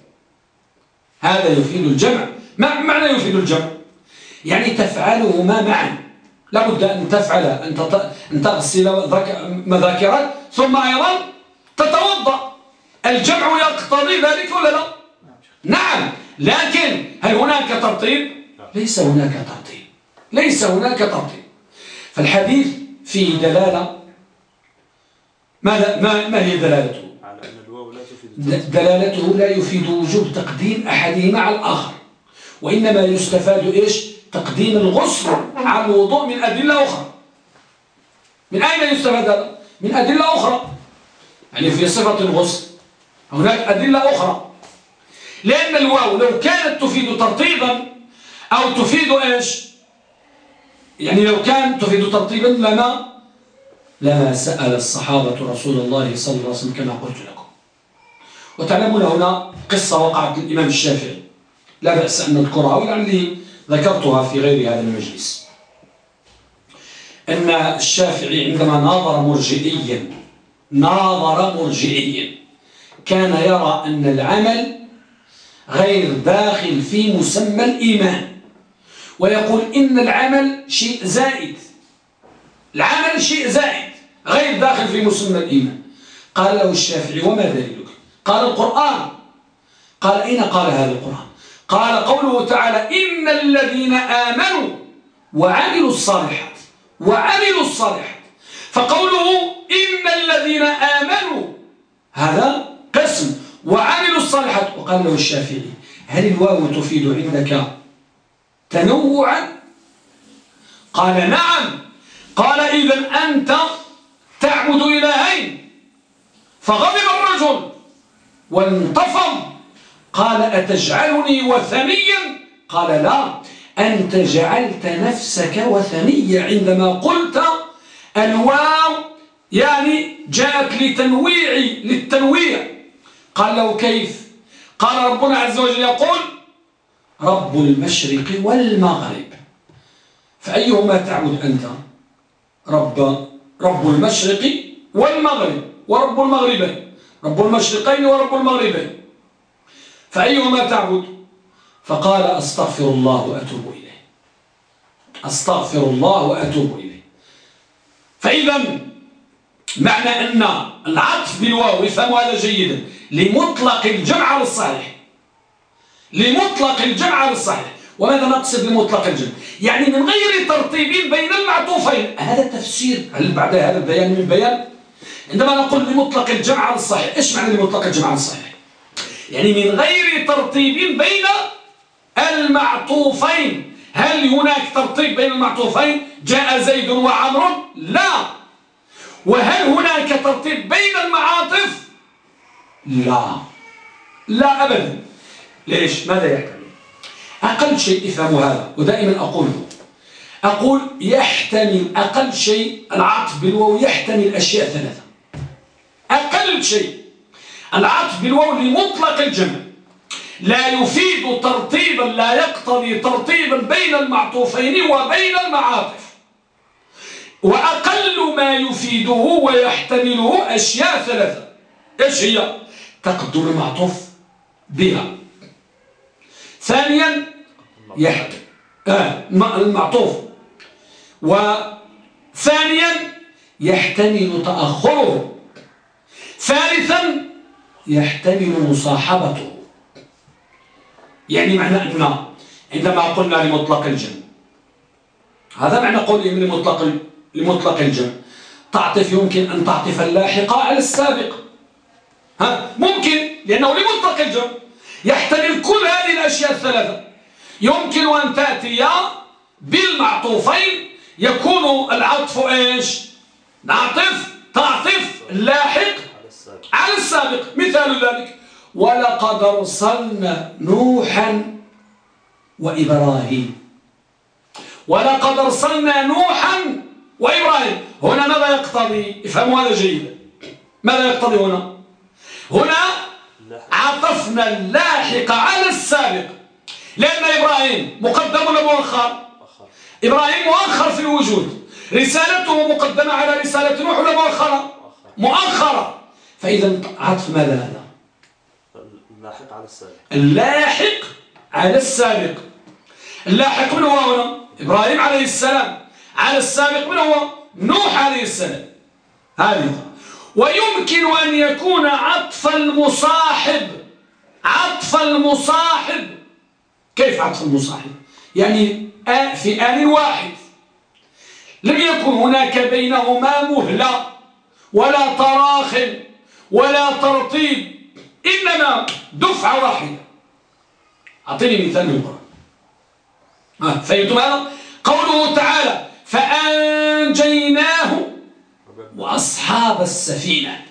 S1: هذا يفيد الجمع. ما معنى يفيد الجمع؟ يعني تفعلهما معا. لابد أن تفعل أن تغسل مذاكرك ثم أيضا تتوضأ. الجمع يقتضي ذلك ولا لا؟ نعم. لكن هل هناك ترتيب ليس هناك ترتيب ليس هناك ترتيب فالحديث فيه دلالة. ماذا ما, ما هي دلالته؟ دلالته لا يفيد وجوب تقديم أحدهما على الآخر. وإنما يستفاد إيش؟ تقديم الغسل على الوضوء من أدلة أخرى. من أين يستفاد هذا؟ من أدلة أخرى. يعني في صفة الغسل هناك أدلة أخرى. لأن الواو لو كانت تفيد ترتيبا أو تفيد إيش؟ يعني لو كان تفيد ترتيبا لما لما سأل الصحابة رسول الله صلى الله عليه وسلم كما قلت لكم. وتعلمون هنا قصة وقعت للإمام الشافعي. لا بأس أن نذكرها. ولعلي ذكرتها في غير هذا المجلس. أن الشافعي عندما ناظر مرجئيا ناظر مرجئيا كان يرى أن العمل غير داخل في مسمى الإيمان. ويقول إن العمل شيء زائد. العمل شيء زائد غير داخل في مسمى الإيمان. قال له الشافعي وما دليلك قال القرآن. قال أين قال هذا القرآن؟ قال قوله تعالى إن الذين آمنوا وعملوا الصالحات وعملوا الصالحات فقوله إن الذين آمنوا هذا قسم وعملوا الصالحات. وقال له الشافعي هل الواو تفيد عندك تنوعا؟ قال نعم. قال إذا أنت تعبد إلهين فغضب الرجل وانتفض. قال أتجعلني وثنيا؟ قال لا أنت جعلت نفسك وثنية عندما قلت الواو يعني جاءت لتنويع للتنويع. قال له كيف؟ قال ربنا عز وجل يقول رب المشرق والمغرب. فأيهما تعبد أنت؟ رب رب المشرق والمغرب ورب المغربين. رب المشرقين ورب المغربين. فأيهما تعبد فقال أستغفر الله وأتوب إليه. أستغفر الله وأتوب إليه. فإذا معنى أن العطف بالواو يفهم هذا جيدا لمطلق الجمع على الصحيح لمطلق الجمع على الصحيح وماذا نقصد بمطلق الجمع؟ يعني من غير ترتيب بين المعطوفين. هذا تفسير هل بعد هذا البيان من بيان؟ عندما نقول بمطلق الجمع على الصحيح إيش معنى بمطلق الجمع على الصحيح يعني من غير ترتيب بين المعطوفين. هل هناك ترتيب بين المعطوفين؟ جاء زيد وعمر لا. وهل هناك ترتيب بين المعاطف؟ لا. لا أبدا. ليش؟ ماذا يحتمل أقل شيء افهموا هذا ودائما أقوله أقول يحتمل أقل شيء العطف بالواو يحتمل أشياء ثلاثة. أقل شيء. العطف بالواو لمطلق الجمع لا يفيد ترتيبا لا يقتضي ترتيبا بين المعطوفين وبين المعاطف. وأقل ما يفيده ويحتمله أشياء ثلاثة. إيش هي؟ تقدر المعطوف بها. ثانيا يحتمل آه المعطوف. وثانيا يحتمل تأخره. ثالثا يحتمل مصاحبته. يعني معنى أن عندما قلنا لمطلق الجمع هذا معنى قولهم لمطلق لمطلق الجمع تعطف يمكن أن تعطف اللاحقة على السابق. ها؟ ممكن لأنه لمطلق الجمع يحتمل كل هذه الأشياء الثلاثة. يمكن أن تأتي بالمعطوفين يكون العطف إيش؟ نعطف تعطف اللاحق على السابق مثال ذلك. ولقد أرسلنا نوحا وإبراهيم. ولقد أرسلنا نوحا وإبراهيم. هنا ماذا يقتضي؟ افهموا هذا جيدا. ماذا يقتضي هنا؟ هنا عطفنا اللاحق على السابق. لأن إبراهيم مقدم ولا مؤخر؟ إبراهيم مؤخر في الوجود. رسالته مقدمة على رسالة نوح ولا مؤخرة؟ مؤخرة. فإذا عطف ماذا هذا؟
S2: اللاحق على السابق.
S1: اللاحق على السابق. اللاحق من هو هنا؟ إبراهيم عليه السلام. على السابق من هو؟ نوح عليه السلام. هذه. ويمكن أن يكون عطف المصاحب. عطف المصاحب. كيف عطف المصاحب؟ يعني في آن واحد. لم يكن هناك بينهما مهلة ولا تراخ. ولا ترطيب. إنما دفعة واحدة. أعطيني مثال من القرآن فهمتم هذا؟ قوله تعالى فأنجيناه وأصحاب السفينة.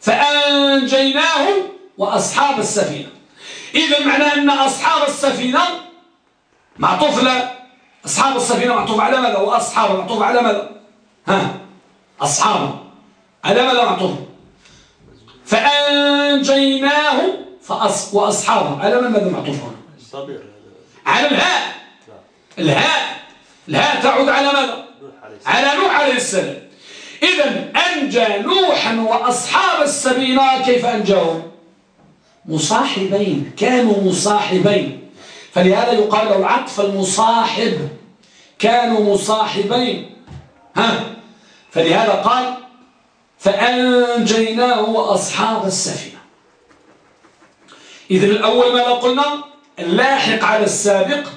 S1: فأنجيناه وأصحاب السفينة. إذا معنى أن أصحاب السفينة معطوف لا. أصحاب السفينة معطوف على ماذا؟ وأصحاب معطوف على ماذا؟ ها أصحاب. على ماذا معطوف فأنجيناه فأص... وأصحابه. على من ماذا معطوف هنا؟ على الهاء. الهاء. الهاء تعود على ماذا؟ على نوح عليه السلام. إذا أنجى نوحا وأصحاب السفينة كيف أنجاهم؟ مصاحبين. كانوا مصاحبين. فلهذا يقال العطف المصاحب. كانوا مصاحبين. ها؟ فلهذا قال فأنجيناه وأصحاب السفينة. إذن الأول ماذا قلنا اللاحق على السابق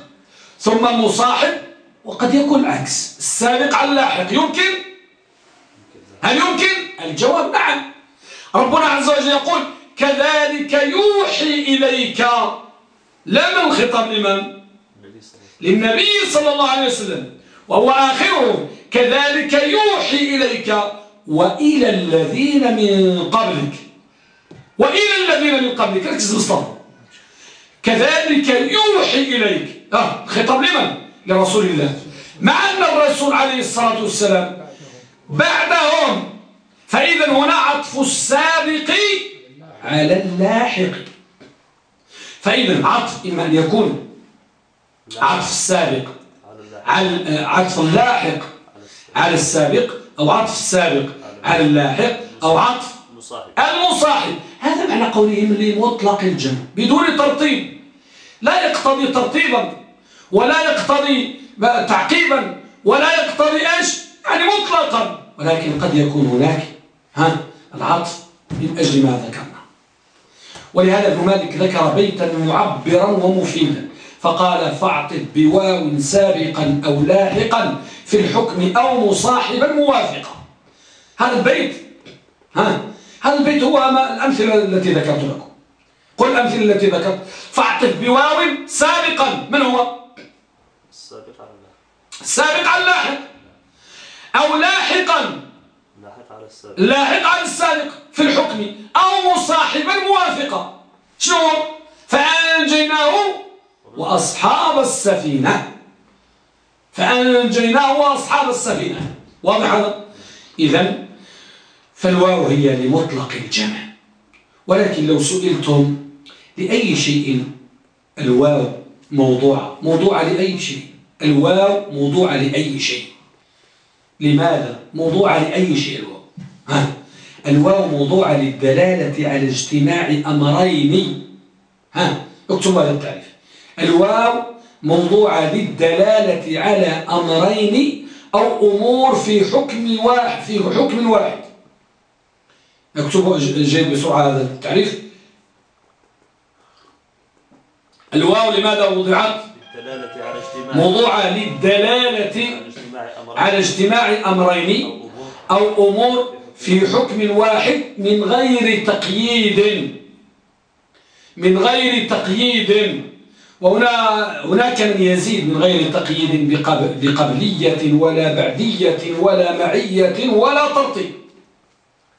S1: ثم المصاحب وقد يكون العكس. السابق على اللاحق يمكن؟ هل يمكن؟ الجواب نعم. ربنا عز وجل يقول كذلك يوحي إليك لا من الخطاب لمن؟ للنبي صلى الله عليه وسلم وهو آخره. كذلك يوحي إليك وإلى الذين من قبلك. وإلى الذين من قبلك. ركز مصطفى كذلك يوحي إليك. آه خطاب لمن؟ لرسول الله. مع أن الرسول عليه الصلاة والسلام بعدهم فإذا هنا عطف السابق على اللاحق. فإذا عطف إما أن يكون عطف السابق على عطف اللاحق على السابق أو عطف السابق. على اللاحق أو عطف؟ المصاحب. هذا معنى قولهم لمطلق الجمع بدون ترتيب. لا يقتضي ترتيبا ولا يقتضي تعقيبا ولا يقتضي إيش؟ يعني مطلقا. ولكن قد يكون هناك ها العطف من أجل ما ذكرنا. ولهذا ابن مالك ذكر بيتا معبرا ومفيدا فقال فاعطف بواو سابقا أو لاحقا في الحكم أو مصاحبا موافقا. هذا البيت ها هذا البيت هو الأمثلة التي ذكرت لكم. قل الأمثلة التي ذكرت. فاعطف بواو سابقا. من هو؟ السابق على اللاحق. السابق على اللاحق. أو لاحقا. لاحق على السابق. لاحق على السابق في الحكم. أو مصاحبا موافقا. شنو فأنجيناه وأصحاب السفينة. فأنجيناه وأصحاب السفينة. واضح هذا؟ إذن فالواو هي لمطلق الجمع. ولكن لو سئلتم لأي شيء الواو موضوع موضوع لأي شيء. الواو موضوع لأي شيء. لماذا؟ موضوع لأي شيء الواو. ها؟ الواو موضوع للدلالة على اجتماع أمرين. ها؟ اكتبوا هذا التعريف. الواو موضوع للدلالة على أمرين أو أمور في حكم واحد في حكم واحد. اكتبوا جيد بسرعة هذا التعريف. الواو لماذا وضعت؟ موضوع للدلالة على اجتماع أمرين أو أمور في حكم واحد من غير تقييد. من غير تقييد. وهنا هناك من يزيد من غير تقييد بقبلية ولا بعدية ولا معية ولا ترتيب.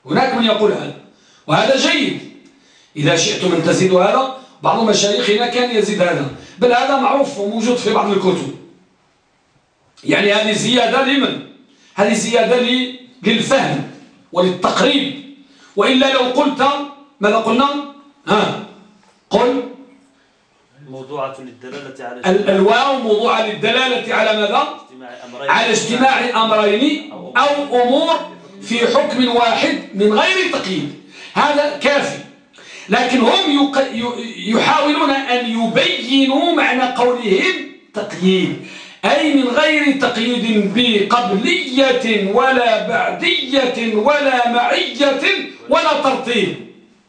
S1: هناك من يقول هذا. وهذا جيد. إذا شئتم أن تزيدوا هذا بعض مشايخنا كان يزيد هذا. بل هذا معروف وموجود في بعض الكتب. يعني هذه زيادة لمن؟ هذه زيادة للفهم وللتقريب. وإلا لو قلت ماذا قلنا؟ ها قل
S2: موضوعة للدلالة على
S1: الواو موضوعة للدلالة على ماذا؟ على اجتماع أمرين أو أمور في حكم واحد من غير تقييد هذا كافي. لكن هم يحاولون أن يبينوا معنى قولهم تقييد. أي من غير تقييد بقبلية ولا بعدية ولا معية ولا ترتيب.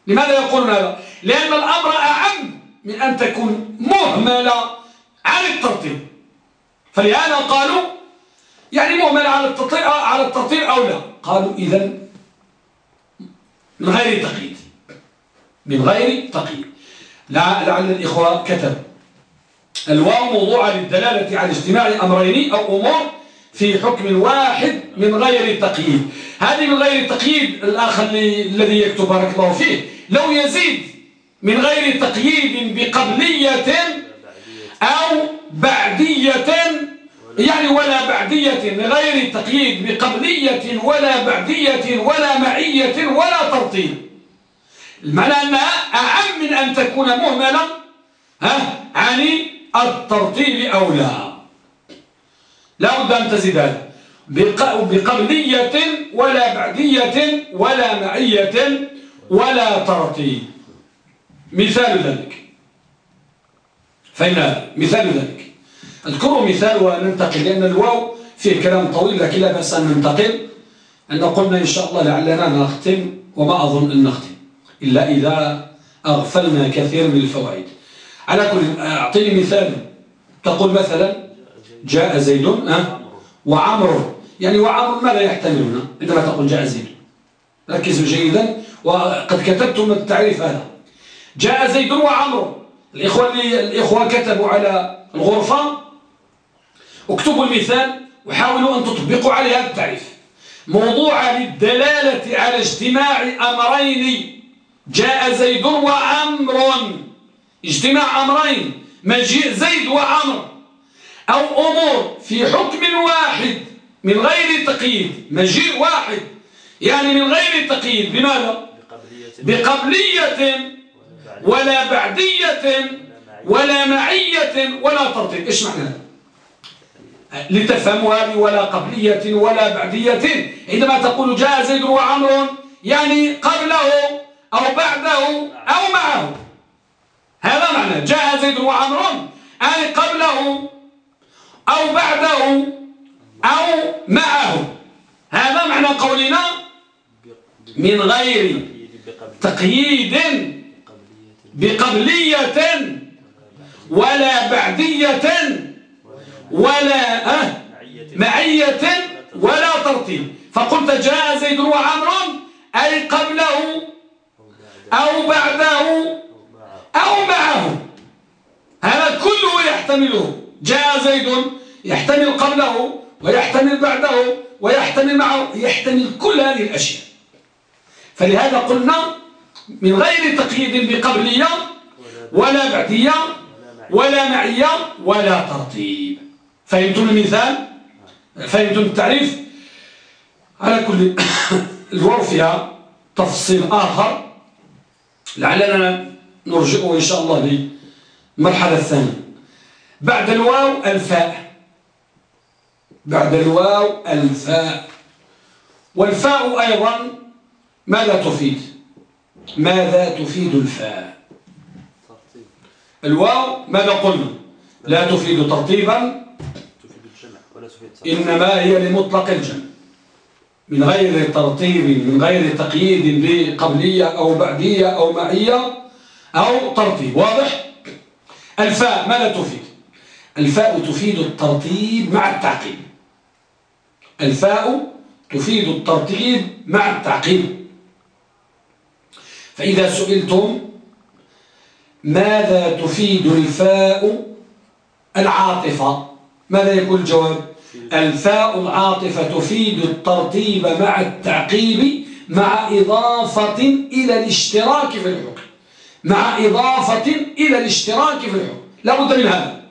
S1: لماذا يقولون هذا؟ لأن الأمر أعم من أن تكون مهملة عن الترتيب. فلهذا قالوا يعني مهملة على الترتيب على أو لا. قالوا إذا من غير تقييد. من غير تقييد. لعل الإخوة كتب. الواو موضوع للدلالة على اجتماع أمرين أو أمور في حكم واحد من غير تقييد. هذه من غير تقييد الأخ الذي يكتب بارك الله فيه. لو يزيد من غير تقييد بقبلية أو بعدية يعني ولا بعدية غير تقييد بقبلية ولا بعدية ولا معية ولا ترتيب المعنى أنها أعم من أن تكون مهملة ها عن الترتيب أو لا. لا بد أن تزيد هذا. بقبلية ولا بعدية ولا معية ولا ترتيب مثال ذلك. فإن مثال ذلك. اذكروا مثال وننتقل لأن الواو فيه كلام طويل لكن لا بأس أن ننتقل. أن قلنا إن شاء الله لعلنا نختم وما أظن أن نختم إلا إذا أغفلنا كثير من الفوائد. على كل أعطيني مثال. تقول مثلا جاء زيد؟ وعمر. يعني وعمر ماذا يحتملنا عندما تقول جاء زيد. ركزوا جيدا. وقد كتبتم التعريف هذا. جاء زيد وعمر. الإخوة, الإخوة كتبوا على الغرفة. اكتبوا المثال وحاولوا أن تطبقوا عليه هذا التعريف. موضوع للدلالة على اجتماع أمرين. جاء زيد وعمر. اجتماع أمرين. مجيء زيد وعمر. أو أمور في حكم واحد من غير تقييد. مجيء واحد. يعني من غير تقييد. بماذا؟ بقبلية. ولا بعدية ولا معية ولا ترتيب. إيش معنى لتفهموا هذه ولا قبلية ولا بعدية. عندما تقول جاء زيد وعمر يعني قبله أو بعده أو معه. هذا معنى جاء زيد وعمر أي قبله أو بعده أو معه. هذا معنى قولنا من غير تقييد بقبلية ولا بعدية. ولا أه معية. ولا ترتيب. فقلت جاء زيد وعمر أي قبله أو بعده أو معه. هذا كله يحتمله. جاء زيد يحتمل قبله ويحتمل بعده ويحتمل معه يحتمل كل هذه الأشياء. فلهذا قلنا من غير تقييد بقبلية ولا بعدية ولا معية ولا ترتيب. فهمتم المثال فهمتم التعريف على كل الواو فيها تفصيل آخر. لعلنا نرجئه إن شاء الله للمرحلة الثانية. بعد الواو الفاء. بعد الواو الفاء. والفاء أيضا ماذا تفيد؟ ماذا تفيد الفاء؟ الواو ماذا قلنا؟ لا تفيد ترتيبا. إنما هي لمطلق الجمع من غير ترتيب من غير تقييد بقبلية أو بعدية أو معية أو ترتيب واضح؟ الفاء ماذا تفيد؟ الفاء تفيد الترتيب مع التعقيب. الفاء تفيد الترتيب مع التعقيب. فإذا سئلتم ماذا تفيد الفاء العاطفة ماذا يقول الجواب؟ الفاء العاطفة تفيد الترتيب مع التعقيب مع إضافة إلى الاشتراك في الحكم. مع إضافة إلى الاشتراك في الحكم. لا بد من هذا.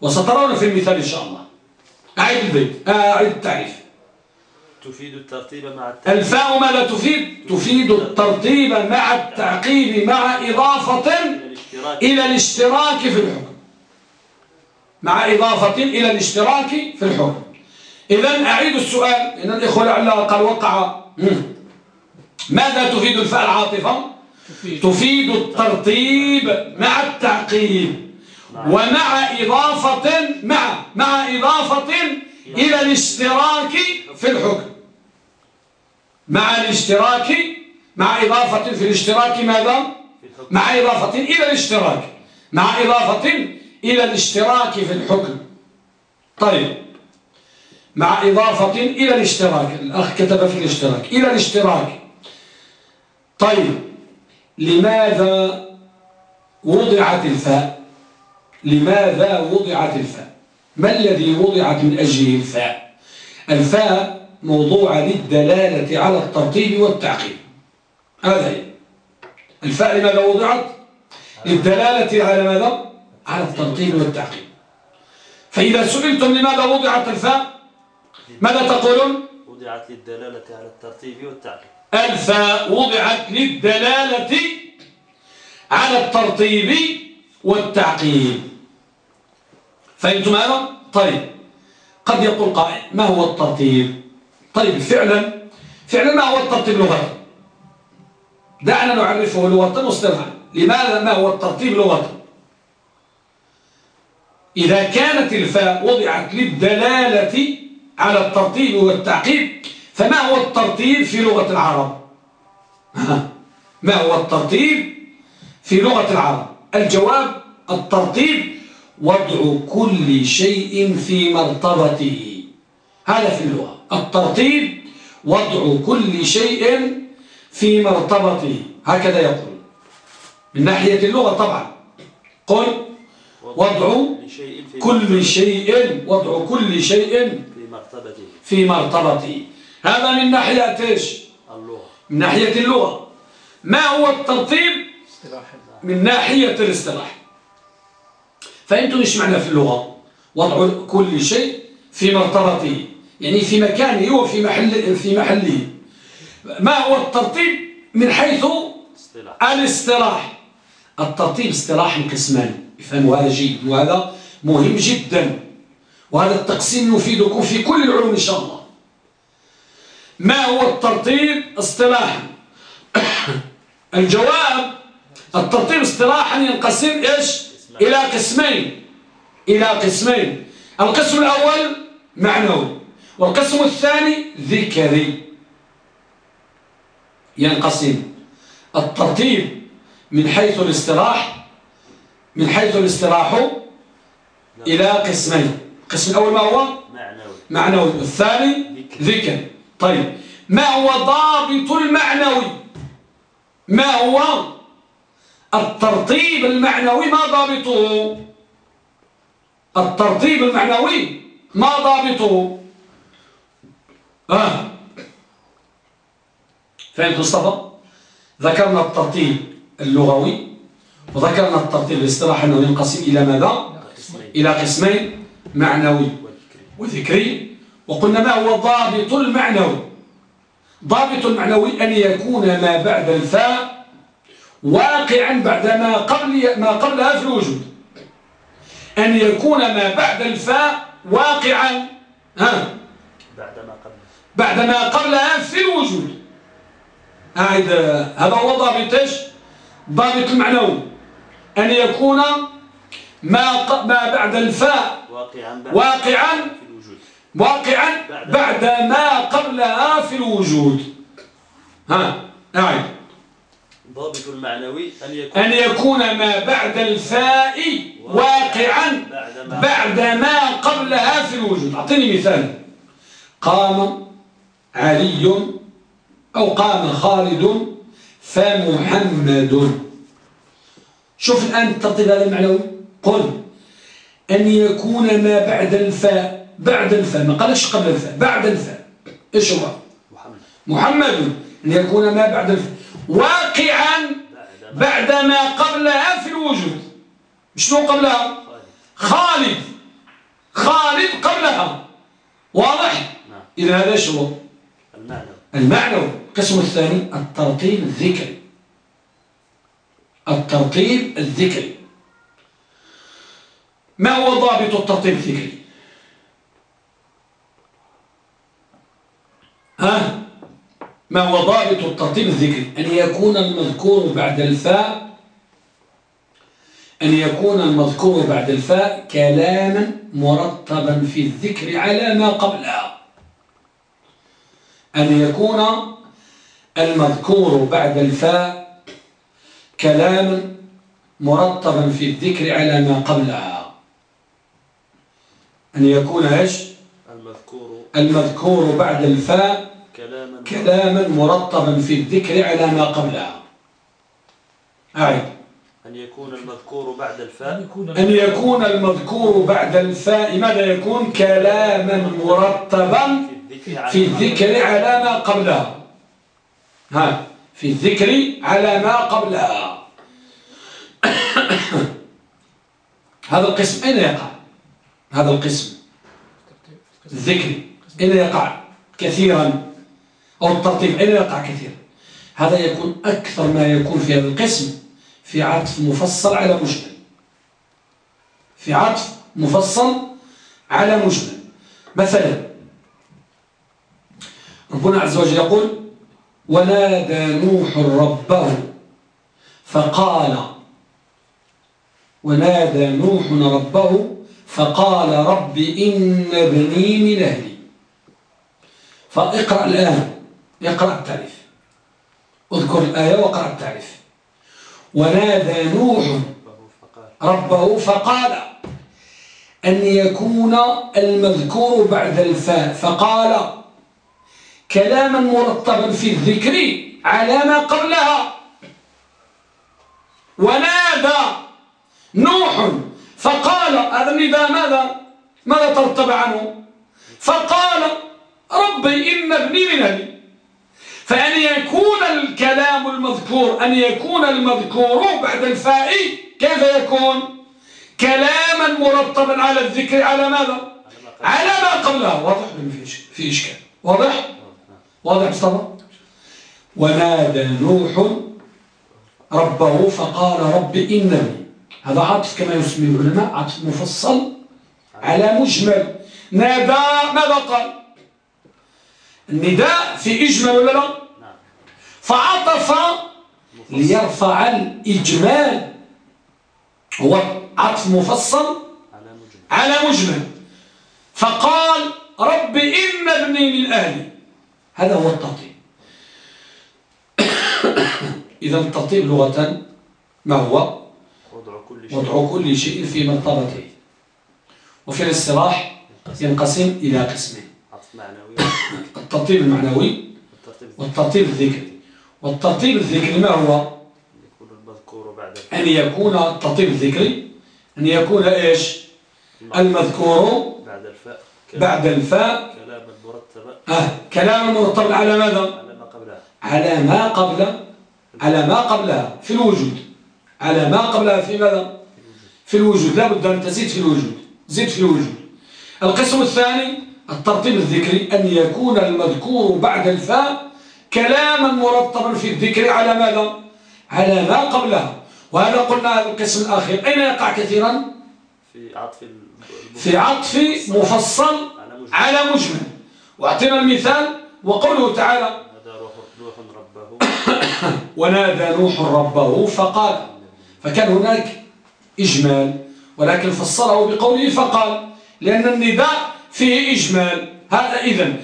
S1: وسترون في المثال إن شاء الله. أعيد البيت. أعيد التعريف.
S2: تفيد الترتيب مع التعقيب.
S1: الفاء ماذا تفيد؟ تفيد الترتيب مع التعقيب مع إضافة إلى الاشتراك في الحكم. مع إضافة إلى الاشتراك في الحكم. إذا أعيد السؤال. إن الإخوة لعلها قال وقع. ماذا تفيد الفاء العاطفة؟ تفيد. الترتيب مع التعقيب ومع إضافة مع مع إضافة إلى الاشتراك في الحكم. مع الاشتراك مع إضافة في الاشتراك ماذا؟ مع إضافة إلى الاشتراك. مع إضافة إلى الاشتراك في الحكم. طيب. مع إضافة إلى الاشتراك. الأخ كتب في الاشتراك. إلى الاشتراك. طيب. لماذا وضعت الفاء؟ لماذا وضعت الفاء؟ ما الذي وضعت من أجله الفاء؟ الفاء موضوعة للدلالة على الترتيب والتعقيب. هذا هي. الفاء لماذا وضعت؟ للدلالة على ماذا؟ على الترتيب والتعقيب فإذا سئلتم لماذا وضعت الفاء ماذا تقولون
S2: وضعت للدلالة على الترتيب والتعقيب
S1: الفاء وضعت للدلالة على الترتيب والتعقيب فهمتم هذا؟ طيب قد يقول قائل ما هو الترتيب؟ طيب فعلا فعلا ما هو الترتيب لغة؟ دعنا نعرفه لغة واصطلاحا لماذا ما هو الترتيب لغة؟ إذا كانت الفاء وضعت للدلالة على الترتيب والتعقيب فما هو الترتيب في لغة العرب. ما هو الترتيب في لغة العرب؟ الجواب الترتيب وضع كل شيء في مرتبته. هذا في اللغة. الترتيب وضع كل شيء في مرتبته. هكذا يقول. من ناحية اللغة طبعا. قل وضع كل شيء وضع كل شيء
S2: في مرتبته
S1: في مرتبته هذا من ناحية إيش؟
S2: اللغة.
S1: من ناحية اللغة. ما هو الترتيب؟ من ناحية الاصطلاح. فأنتم إيش معنى في اللغة؟ وضع كل شيء في مرتبته يعني في مكانه وفي محل في محله. ما هو الترتيب؟ من حيث
S2: اصطلاح.
S1: الاصطلاح. الترتيب اصطلاح قسمان. هذا جيد وهذا مهم جدا. وهذا التقسيم يفيدكم في كل العلوم إن شاء الله. ما هو الترتيب اصطلاحا. الجواب الترتيب اصطلاحا ينقسم إيش؟ إلى قسمين. إلى قسمين. القسم الأول معنوي والقسم الثاني ذكري. ينقسم. الترتيب من حيث الاصطلاح من حيث الاصطلاح إلى قسمين. القسم الأول ما هو؟
S2: معنوي.
S1: معنوي. والثاني ذكر. طيب. ما هو ضابط المعنوي؟ ما هو الترتيب المعنوي؟ ما ضابطه؟ الترتيب المعنوي؟ ما ضابطه؟ آه. فهمت مصطفى؟ ذكرنا الترتيب اللغوي. وذكرنا الترتيب الاصطلاحي أنه ينقسم إلى ماذا؟ إلى قسمين معنوي وذكري. وقلنا ما هو ضابط المعنوي؟ ضابط المعنوي أن يكون ما بعد الفاء واقعا بعد ما قبل ما قبلها في الوجود. أن يكون ما بعد الفاء واقعا ها؟
S2: بعد ما قبل.
S1: بعد ما قبلها في الوجود. أعد هذا هو ضابط إيش؟ ضابط المعنوي. أن يكون ما ما بعد الفاء.
S2: واقعا بعد
S1: واقعا بعد ما قبلها في الوجود. ها أعد
S2: ضابط المعنوي أن يكون
S1: أن يكون ما بعد الفاء واقعا
S2: بعد ما
S1: بعد ما قبلها في الوجود. أعطيني مثال. قام علي أو قام خالد فمحمد. شوف الآن الترتيب هذا المعنوي. قل أن يكون ما بعد الفاء بعد الفاء ما قالش قبل الفاء بعد الفاء. إيش هو؟
S2: محمد.
S1: محمد. أن يكون ما بعد الفاء. واقعا
S2: بعد ما
S1: قبلها في الوجود. شنو قبلها؟
S2: خالد.
S1: خالد قبلها. واضح؟
S2: نعم.
S1: إذا هذا شو المعنوي. القسم الثاني الترتيب الذكري. الترتيب الذكري. ما هو ضابط الترتيب الذكري؟ ها؟ ما هو ضابط الترتيب الذكري؟ أن يكون المذكور بعد الفاء أن يكون المذكور بعد الفاء كلاما مرتبا في الذكر على ما قبلها. أن يكون المذكور بعد الفاء كلاما مرتبا في الذكر على ما قبلها. أن يكون إيش؟
S2: المذكور
S1: المذكور بعد الفاء
S2: كلاما
S1: كلاما مرتبا في الذكر على ما قبلها. أعيد
S2: أن يكون المذكور بعد الفاء.
S1: أن يكون المذكور بعد الفاء ماذا يكون؟ كلاما مرتبا
S2: في الذكر على
S1: في الذكر على ما قبلها. ها. في الذكر على ما قبلها. هذا القسم أين يقع؟ هذا القسم. الذكري أين يقع كثيرا؟ أو الترتيب أين يقع كثيرا؟ هذا يكون أكثر ما يكون في هذا القسم في عطف مفصل على مجمل. في عطف مفصل على مجمل. مثلا ربنا عز وجل يقول ونادى نوح ربه فقال ونادى نوح ربه فقال رب إن ابني من أهلي. فاقرأ الآن اقرأ التعريف اذكر الآية واقرأ التعريف ونادى نوح ربه فقال أن يكون المذكور بعد الفاء. فقال كلاما مرتبا في الذكر على ما قبلها. ونادى نوح فقال هذا النداء ماذا؟ ماذا ترتب عنه؟ فقال ربي إن ابني من أهلي. فأن يكون الكلام المذكور أن يكون المذكور بعد الفاء كيف يكون؟ كلاما مرتبا على الذكر على ماذا؟ على ما قبلها. واضح؟ في إشكال. واضح؟ واضح مصطفى؟ ونادى نوح ربه فقال رب إنني هذا عطف كما يسمي العلماء عطف مفصل على مجمل. نادى ماذا قال؟ النداء في إجمال ولا لا؟ فعطف ليرفع الإجمال. هو عطف مفصل
S2: على مجمل
S1: على مجمل. فقال رب إن ابني من أهلي. هذا هو الترتيب إذا الترتيب لغة ما هو؟
S2: وضع كل شيء.
S1: وضع كل شيء في مرتبته. وفي الاصطلاح ينقسم إلى قسمين. الترتيب المعنوي
S2: والترتيب
S1: والترتيب الذكري. والترتيب الذكري ما هو؟ أن يكون الترتيب الذكري. أن يكون إيش؟ المذكور
S2: بعد الفاء
S1: بعد الفاء.
S2: كلاما مرتبا
S1: آه كلام مرتب على ماذا؟
S2: على ما قبلها
S1: على ما قبل على ما قبلها؟ في الوجود. على ما قبلها في ماذا؟ في الوجود. لا بد أن تزيد في الوجود. زد في الوجود. القسم الثاني الترتيب الذكري أن يكون المذكور بعد الفاء كلاما مرتبا في الذكر على ماذا؟ على ما قبلها. وهذا قلنا هذا القسم الأخير. أين يقع كثيرا؟
S2: في عطف
S1: في عطف مفصل
S2: على مجمل.
S1: وأعطينا المثال وقوله تعالى ونادى نوح ربه فقال فكان هناك إجمال ولكن فسره بقوله فقال لأن النداء فيه إجمال. هذا إذن.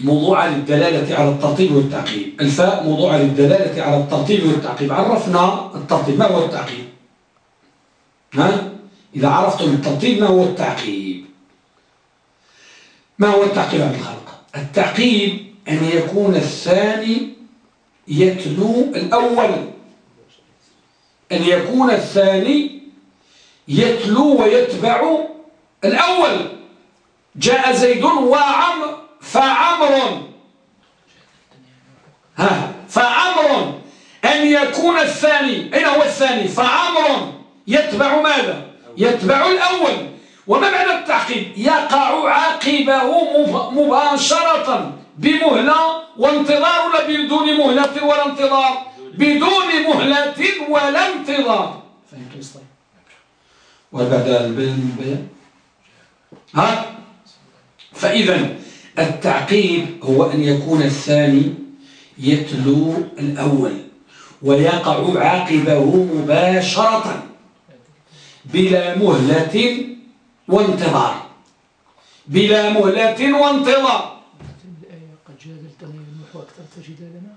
S1: موضوع للدلالة على الترتيب والتعقيب. الفاء موضوع للدلالة على الترتيب والتعقيب. عرفنا الترتيب. ما هو التعقيب؟ ها؟ إذا عرفتم الترتيب ما هو التعقيب؟ ما هو التعقيب عن الخلق؟ التعقيب أن يكون الثاني يتلو الأول. أن يكون الثاني يتلو ويتبع الأول. جاء زيد وعمر فعمر. ها فعمر. أن يكون الثاني أين هو الثاني؟ فعمر. يتبع ماذا؟ يتبع الأول. وما معنى التعقيب؟ يقع عقبه مب- مباشرة بمهلة وانتظار ولا بدون مهلة ولا انتظار؟ بدون مهلة ولا انتظار. فهمتم طيب وبعد البيان ها؟ فإذا التعقيب هو أن يكون الثاني يتلو الأول ويقع عاقبه مباشرة بلا مهلة وانتظار. بلا مهلة وانتظار.
S3: قد جادلتني المحو أكثر تجدالنا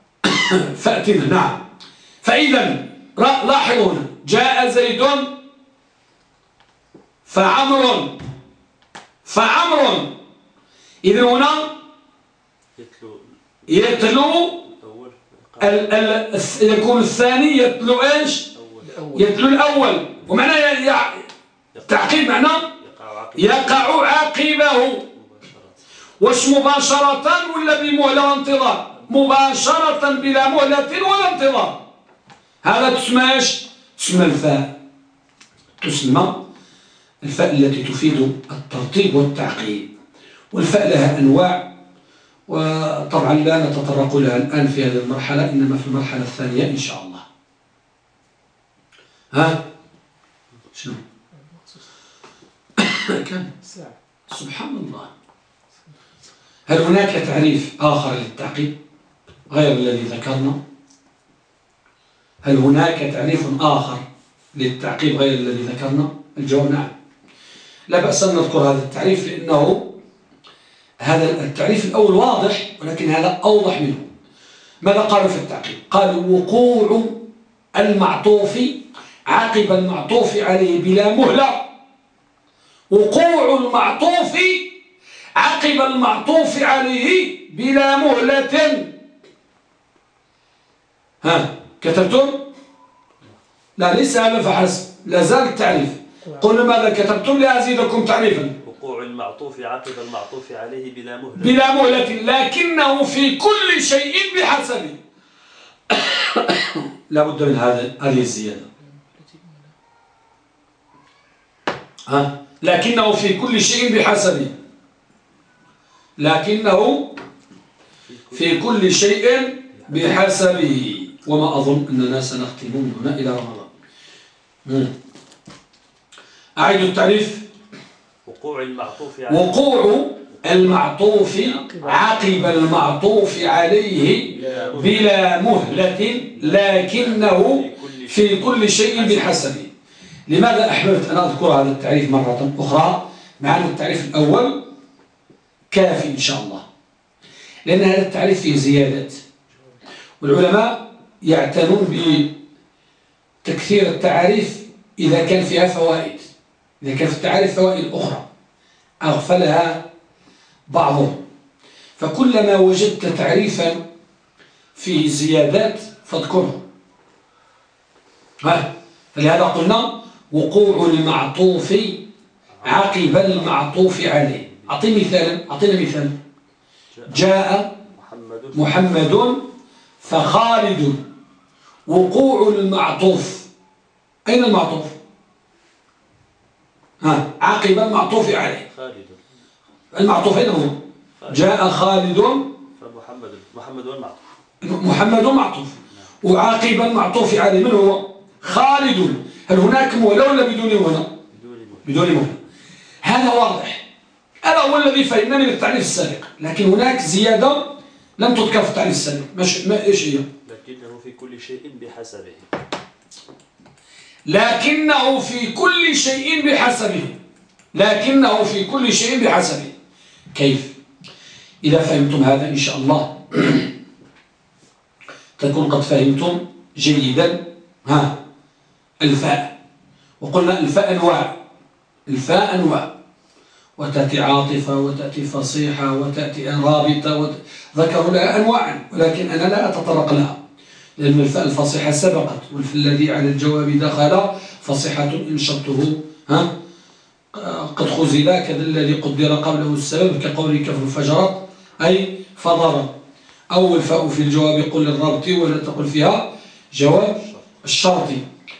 S1: فأتنا نعم. فإذا لاحظوا هنا جاء زيد فعمر فعمر. إذا هنا
S2: يتلو
S1: يتلو ال ال يكون الثاني يتلو إيش؟ يتلو الأول. ومعنى تعقيب معنى يقع عقبه واش مباشرة ولا بمهلة وانتظار؟ مباشرة بلا مهلة ولا انتظار. هذا تسمى إيش؟ تسمى الفاء. تسمى الفاء التي تفيد الترتيب والتعقيب. والفاء لها أنواع وطبعا لا نتطرق لها الآن في هذه المرحلة إنما في المرحلة الثانية إن شاء الله. ها؟ شنو؟ كم؟ سبحان الله. هل هناك تعريف آخر للتعقيب غير الذي ذكرنا؟ هل هناك تعريف آخر للتعقيب غير الذي ذكرنا؟ الجواب نعم. لا بأس أن نذكر هذا التعريف لأنه هذا التعريف الأول واضح ولكن هذا أوضح منه. ماذا قالوا في التعقيب؟ قالوا وقوع المعطوف عقب المعطوف عليه بلا مهلة. وقوع المعطوف عقب المعطوف عليه بلا مهلة. ها كتبتم؟ لا ليس هذا فحسب لا زال التعريف. قلنا ماذا كتبتم لأزيدكم تعريفا.
S2: وقوع المعطوف عقب المعطوف عليه بلا مهلة.
S1: بلا مهلة لكنه في كل شيء بحسبه. لا بد من هذا هذه الزيادة. ها؟ لكنه في كل شيء بحسبه. لكنه في كل شيء بحسبه. وما أظن أننا سنختمون هنا إلى رمضان. أعيد التعريف.
S2: وقوع المعطوف
S1: عليه. وقوع المعطوف عقب المعطوف عليه بلا مهلة لكنه في كل شيء بحسبه. لماذا أحببت أن أذكر هذا التعريف مرة أخرى مع أن التعريف الأول؟ كافي إن شاء الله. لأن هذا التعريف فيه زيادات والعلماء يعتنون بتكثير التعاريف إذا كان فيها فوائد. إذا كان في التعاريف فوائد أخرى. أغفلها بعضهم. فكلما وجدت تعريفا فيه زيادات فاذكره ها؟ فلهذا قلنا وقوع المعطوف عقب المعطوف عليه. أعطي مثالا أعطينا مثال. جاء محمد فخالد وقوع المعطوف. أين المعطوف؟ ها عقب المعطوف عليه.
S2: خالد.
S1: المعطوف أين هو؟ جاء خالد.
S2: فمحمد محمد والمعطوف
S1: محمد معطوف وعاقب المعطوف عليه من هو؟ خالد. هل هناك مهلة ولا بدون مهلة بدون مهلة هذا واضح. هذا هو الذي فهمنا من التعريف السابق لكن هناك زيادة لم تذكر في التعريف السابق. ما إيش هي؟
S2: لكنه في كل شيء بحسبه.
S1: لكنه في كل شيء بحسبه. لكنه في كل شيء بحسبه. كيف؟ إذا فهمتم هذا إن شاء الله. تكون قد فهمتم جيدا. ها؟ الفاء. وقلنا الفاء أنواع الفاء أنواع وتأتي عاطفة وتأتي فصيحة وتأتي رابطة ذكروا لها أنواعا ولكن أنا لا أتطرق لها. لأن الفاء الفصيحة سبقت والف الذي على الجواب دخل فصيحة إن شرطه. ها؟ قد خزل كذا الذي قدر قبله السبب كقول كفر فجرت أي فضرب أو الفاء في الجواب قل الرابط ولا تقل فيها جواب الشرطي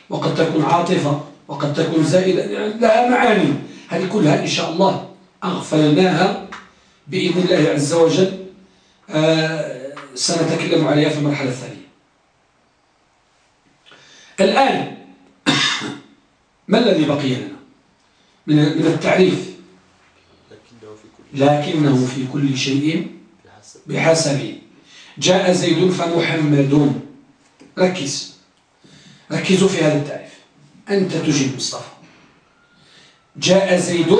S1: وقد تكون عاطفة وقد تكون زائدة لها معاني. هذه كلها إن شاء الله أغفلناها بإذن الله عز وجل. آه، سنتكلم عليها في المرحلة الثانية. الآن ما الذي بقي لنا؟ من من التعريف.
S2: لكنه في كل
S1: شيء.
S2: بحسب.
S1: جاء زيد فمحمد ركز. ركزوا في هذا التعريف. أنت تجيب مصطفى. جاء زيد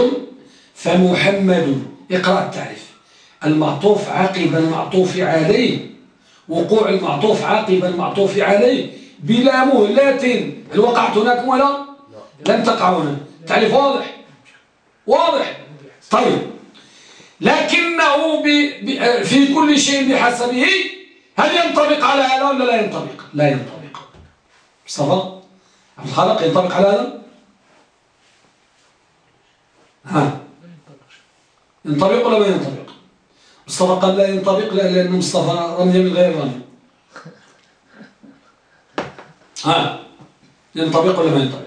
S1: فمحمد اقرأ التعريف. المعطوف عقب المعطوف عليه. وقوع المعطوف عقب المعطوف عليه. بلا مهلة. هل وقعت هناك ولا لم تقع هنا تعريف واضح؟ واضح. طيب. لكنه ب... ب... في كل شيء بحسبه هل ينطبق على هذا ولا لا ينطبق؟ لا ينطبق. مصطفى عبد الخالق ينطبق على هذا؟ ها. ينطبق ولا ما ينطبق؟ مصطفى قال لا ينطبق لأن مصطفى رمي من غير رمي ها. ينطبق ولا ما ينطبق؟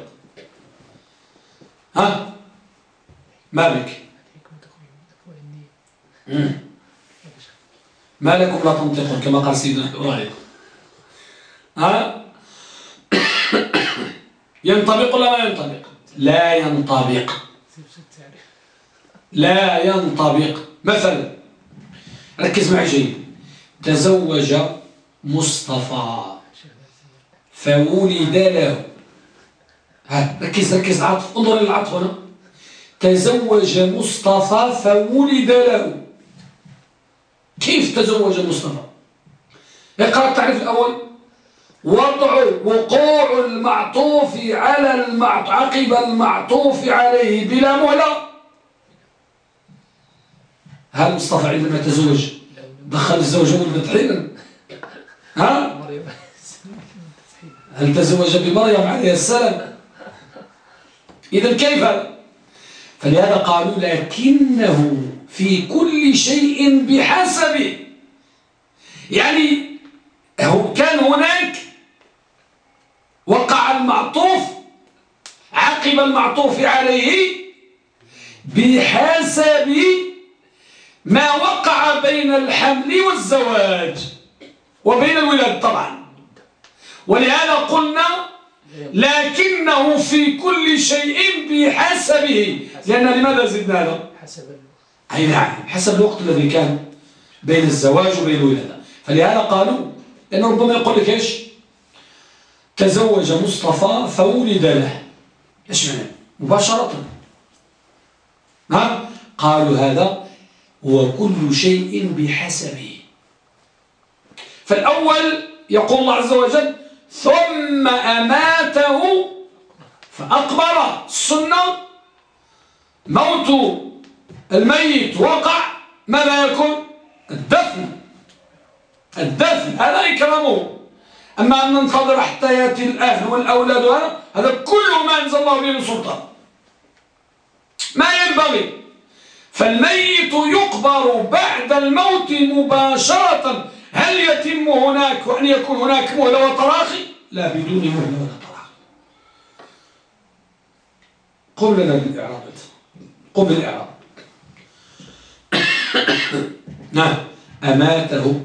S1: ها.
S3: النية
S1: مم. ما لكم لا تنطقون كما قال سيدنا إبراهيم ها. ينطبق ولا ما ينطبق؟ لا ينطبق. لا ينطبق. مثلا ركز معي جيد. تزوج مصطفى فولد له. ها ركز ركز. العطف انظر للعطف هنا. تزوج مصطفى فولد له. كيف تزوج مصطفى؟ اقرأ التعريف الأول. وضع وقوع المعطوف على المعطوف عقب المعطوف عليه بلا مهلة. هل مصطفى عندما تزوج؟ دخل الزوج ولدت حينا ها؟ هل تزوج بمريم عليه السلام؟ إذا كيف؟ فلهذا قالوا لكنه في كل شيء بحسبه. يعني هو كان هناك وقع المعطوف عقب المعطوف عليه بحسب ما وقع بين الحمل والزواج وبين الولاد طبعا. ولهذا قلنا لكنه في كل شيء بحسبه. لأن لماذا زدنا هذا؟
S3: حسب الوقت
S1: أي نعم حسب الوقت الذي كان بين الزواج وبين الولادة. فلهذا قالوا إن ربما يقول لك إيش؟ تزوج مصطفى فولد له. إيش معنى؟ مباشرة. ها؟ قالوا هذا هو كل شيء بحسبه. فالأول يقول الله عز وجل ثم أماته فأقبر السنة. موت الميت وقع ماذا يكون؟ الدفن. الدفن. هذا إكرامه. أما أن ننتظر حتى يأتي الأهل والأولاد هذا كله ما أنزل الله به من سلطان. ما ينبغي. فالميت يقبر بعد الموت مباشرة هل يتم هناك وأن يكون هناك مهلة وتراخي؟ لا بدون مهلة ولا تراخي. قم لنا بالإعراب قم بالإعراب نعم. أماته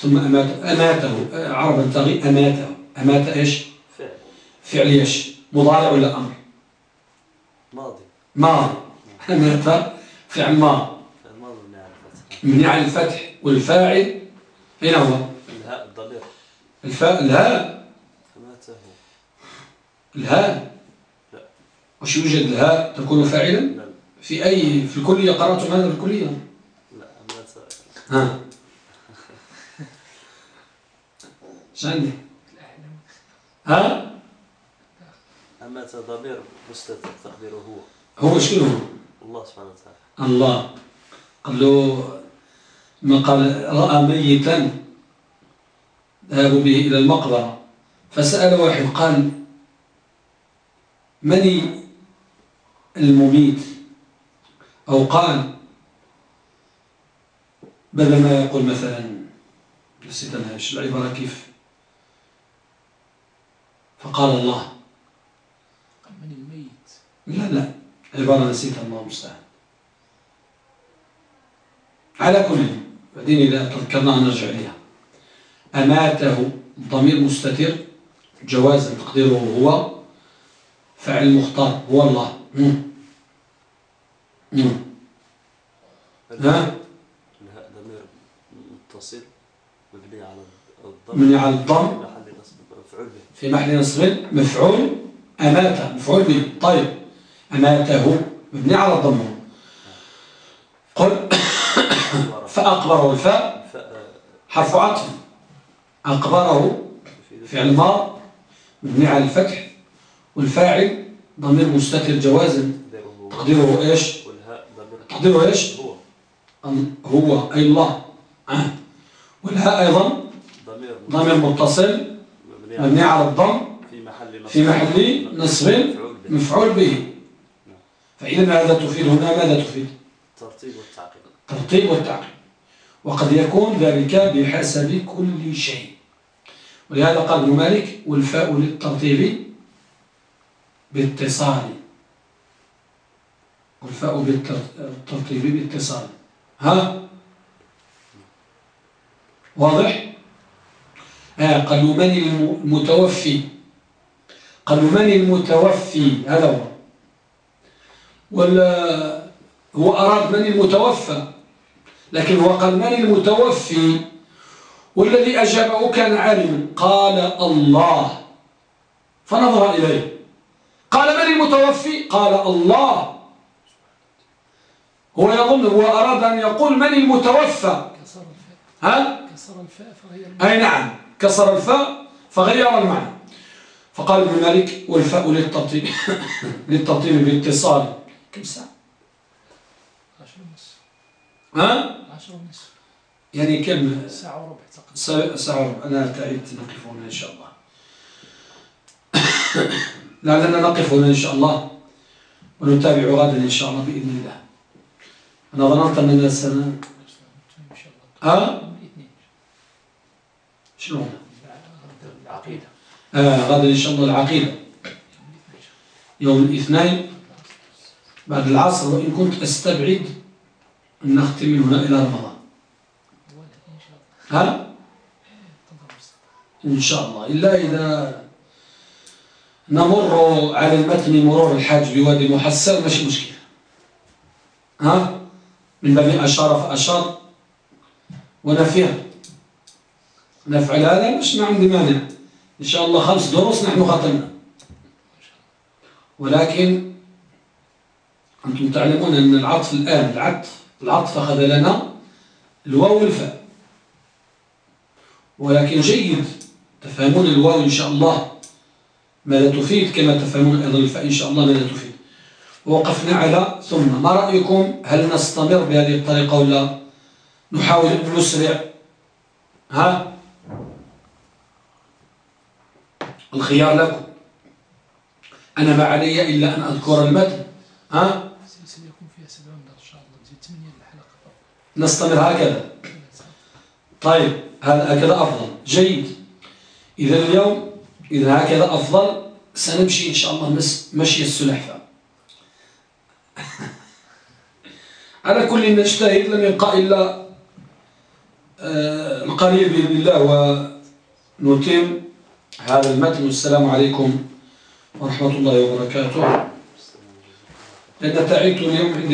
S1: ثم أماته. أماته. عربا تغي أماته. أمات إيش؟
S2: فعل.
S1: فعل إيش؟ مضارع ولا أمر؟
S2: ماضي.
S1: ماضي. أمات فعل ماضي.
S2: من
S1: على الفتح. والفاعل. أين هو؟
S2: الهاء الضمير
S1: الفاء الهاء.
S2: أماته.
S1: الهاء.
S2: لا.
S1: وش يوجد الهاء تكون فاعلا؟
S2: لا.
S1: في أي في الكلية قرأتم هذا الكلية؟
S2: لا أماته.
S1: ها.
S3: الأحلام
S1: ها؟
S2: أماته ضمير مستتر تقديره هو.
S1: هو شنو هو؟
S2: الله سبحانه وتعالى.
S1: الله. قال له ما قال رأى ميتا ذهبوا به إلى المقبرة فسأل واحد قال من المميت؟ أو قال بدل ما يقول مثلا نسيت أنا إيش العبارة كيف فقال الله.
S3: من الميت؟
S1: لا لا. عبارة نسيتها الله المستعان. على كل بعدين إذا تذكرناها نرجع إليها. أماته ضمير مستتر جوازا تقديره هو فعل مختار. هو الله. مم. مم. ها؟
S2: الهاء ضمير متصل مبني على الضم.
S1: من على الضم.
S2: في محل نصب مفعول
S1: نصب مفعول أماته. مفعول به طيب. أماته. مبني على الضم. قل فأقبره الفاء
S2: فاء
S1: حرف عطف. أقبره فعل ماض. مبني على الفتح. والفاعل ضمير مستتر جوازا
S2: تقديره إيش؟
S1: تقديره إيش؟
S2: هو
S1: أي الله. آه. والهاء أيضا
S2: ضمير
S1: ضمير متصل.
S2: مبني على
S1: الضم
S2: في محل نصب. مفعول به.
S1: فإذا ماذا تفيد هنا؟ ماذا تفيد؟
S2: الترتيب والتعقيب.
S1: ترتيب والتعقيب. وقد يكون ذلك بحسب كل شيء. ولهذا قال ابن مالك والفاء للترتيب باتصال. والفاء بالترتيب باتصال. ها؟ واضح؟ آه قالوا من المتوفي. قالوا من المتوفي هذا هو. ولا هو أراد من المتوفى لكن هو قال من المتوفي؟ والذي أجابه كان عالما قال الله. فنظر إليه. قال من المتوفي؟ قال الله. هو يظن هو أراد أن يقول من المتوفى. ها؟
S3: كسر الفاء فهي.
S1: أي نعم. كسر الفاء فغير المعنى. فقال ابن مالك والفاء للترتيب للترتيب باتصال. كم ساعة؟
S3: عشر ونصف.
S1: ها؟
S3: عشر ونصف.
S1: يعني كم؟
S3: ساعة وربع تقريبا.
S1: سا- ساعة وربع. أنا تعبت نقف هنا إن شاء الله. لعلنا نقف هنا إن شاء الله. ونتابع غدا إن شاء الله بإذن الله. أنا ظننت أننا سنة ها؟
S3: غدا العقيدة.
S1: آه غدا إن شاء الله العقيدة.
S3: يوم الاثنين
S1: بعد العصر وإن كنت أستبعد أن نختم من هنا إلى رمضان.
S3: ولا إن شاء الله
S1: ها. إن شاء الله. إلا إذا نمر على المتن مرور الحاج بوادي محسر ماشي مشكلة. ها؟ من باب أشار فأشار ونفيها. نفعل هذا مش ما عندي مانع. إن شاء الله خمس دروس نحن ختمنا. ولكن أنتم تعلمون أن العطف الآن العطف العطف أخذ لنا الواو والفاء. ولكن جيد. تفهمون الواو إن شاء الله ماذا تفيد كما تفهمون أيضا الفاء إن شاء الله ماذا تفيد. ووقفنا على ثم ما رأيكم؟ هل نستمر بهذه الطريقة ولا نحاول أن نسرع؟ ها؟ الخيار لكم. أنا ما علي إلا أن أذكر المتن ها؟
S3: سلسلة يكون فيها درس إن شاء الله تزيد ثمانية الحلقة
S1: نستمر هكذا. طيب هذا هكذا أفضل. جيد. إذا اليوم إذا هكذا أفضل سنمشي إن شاء الله مشي السلحفاة على كل نجتهد لم يبقى إلا آه، القليل بإذن الله ونتم هذا المتن والسلام عليكم ورحمة الله وبركاته. لأن تعبت اليوم عند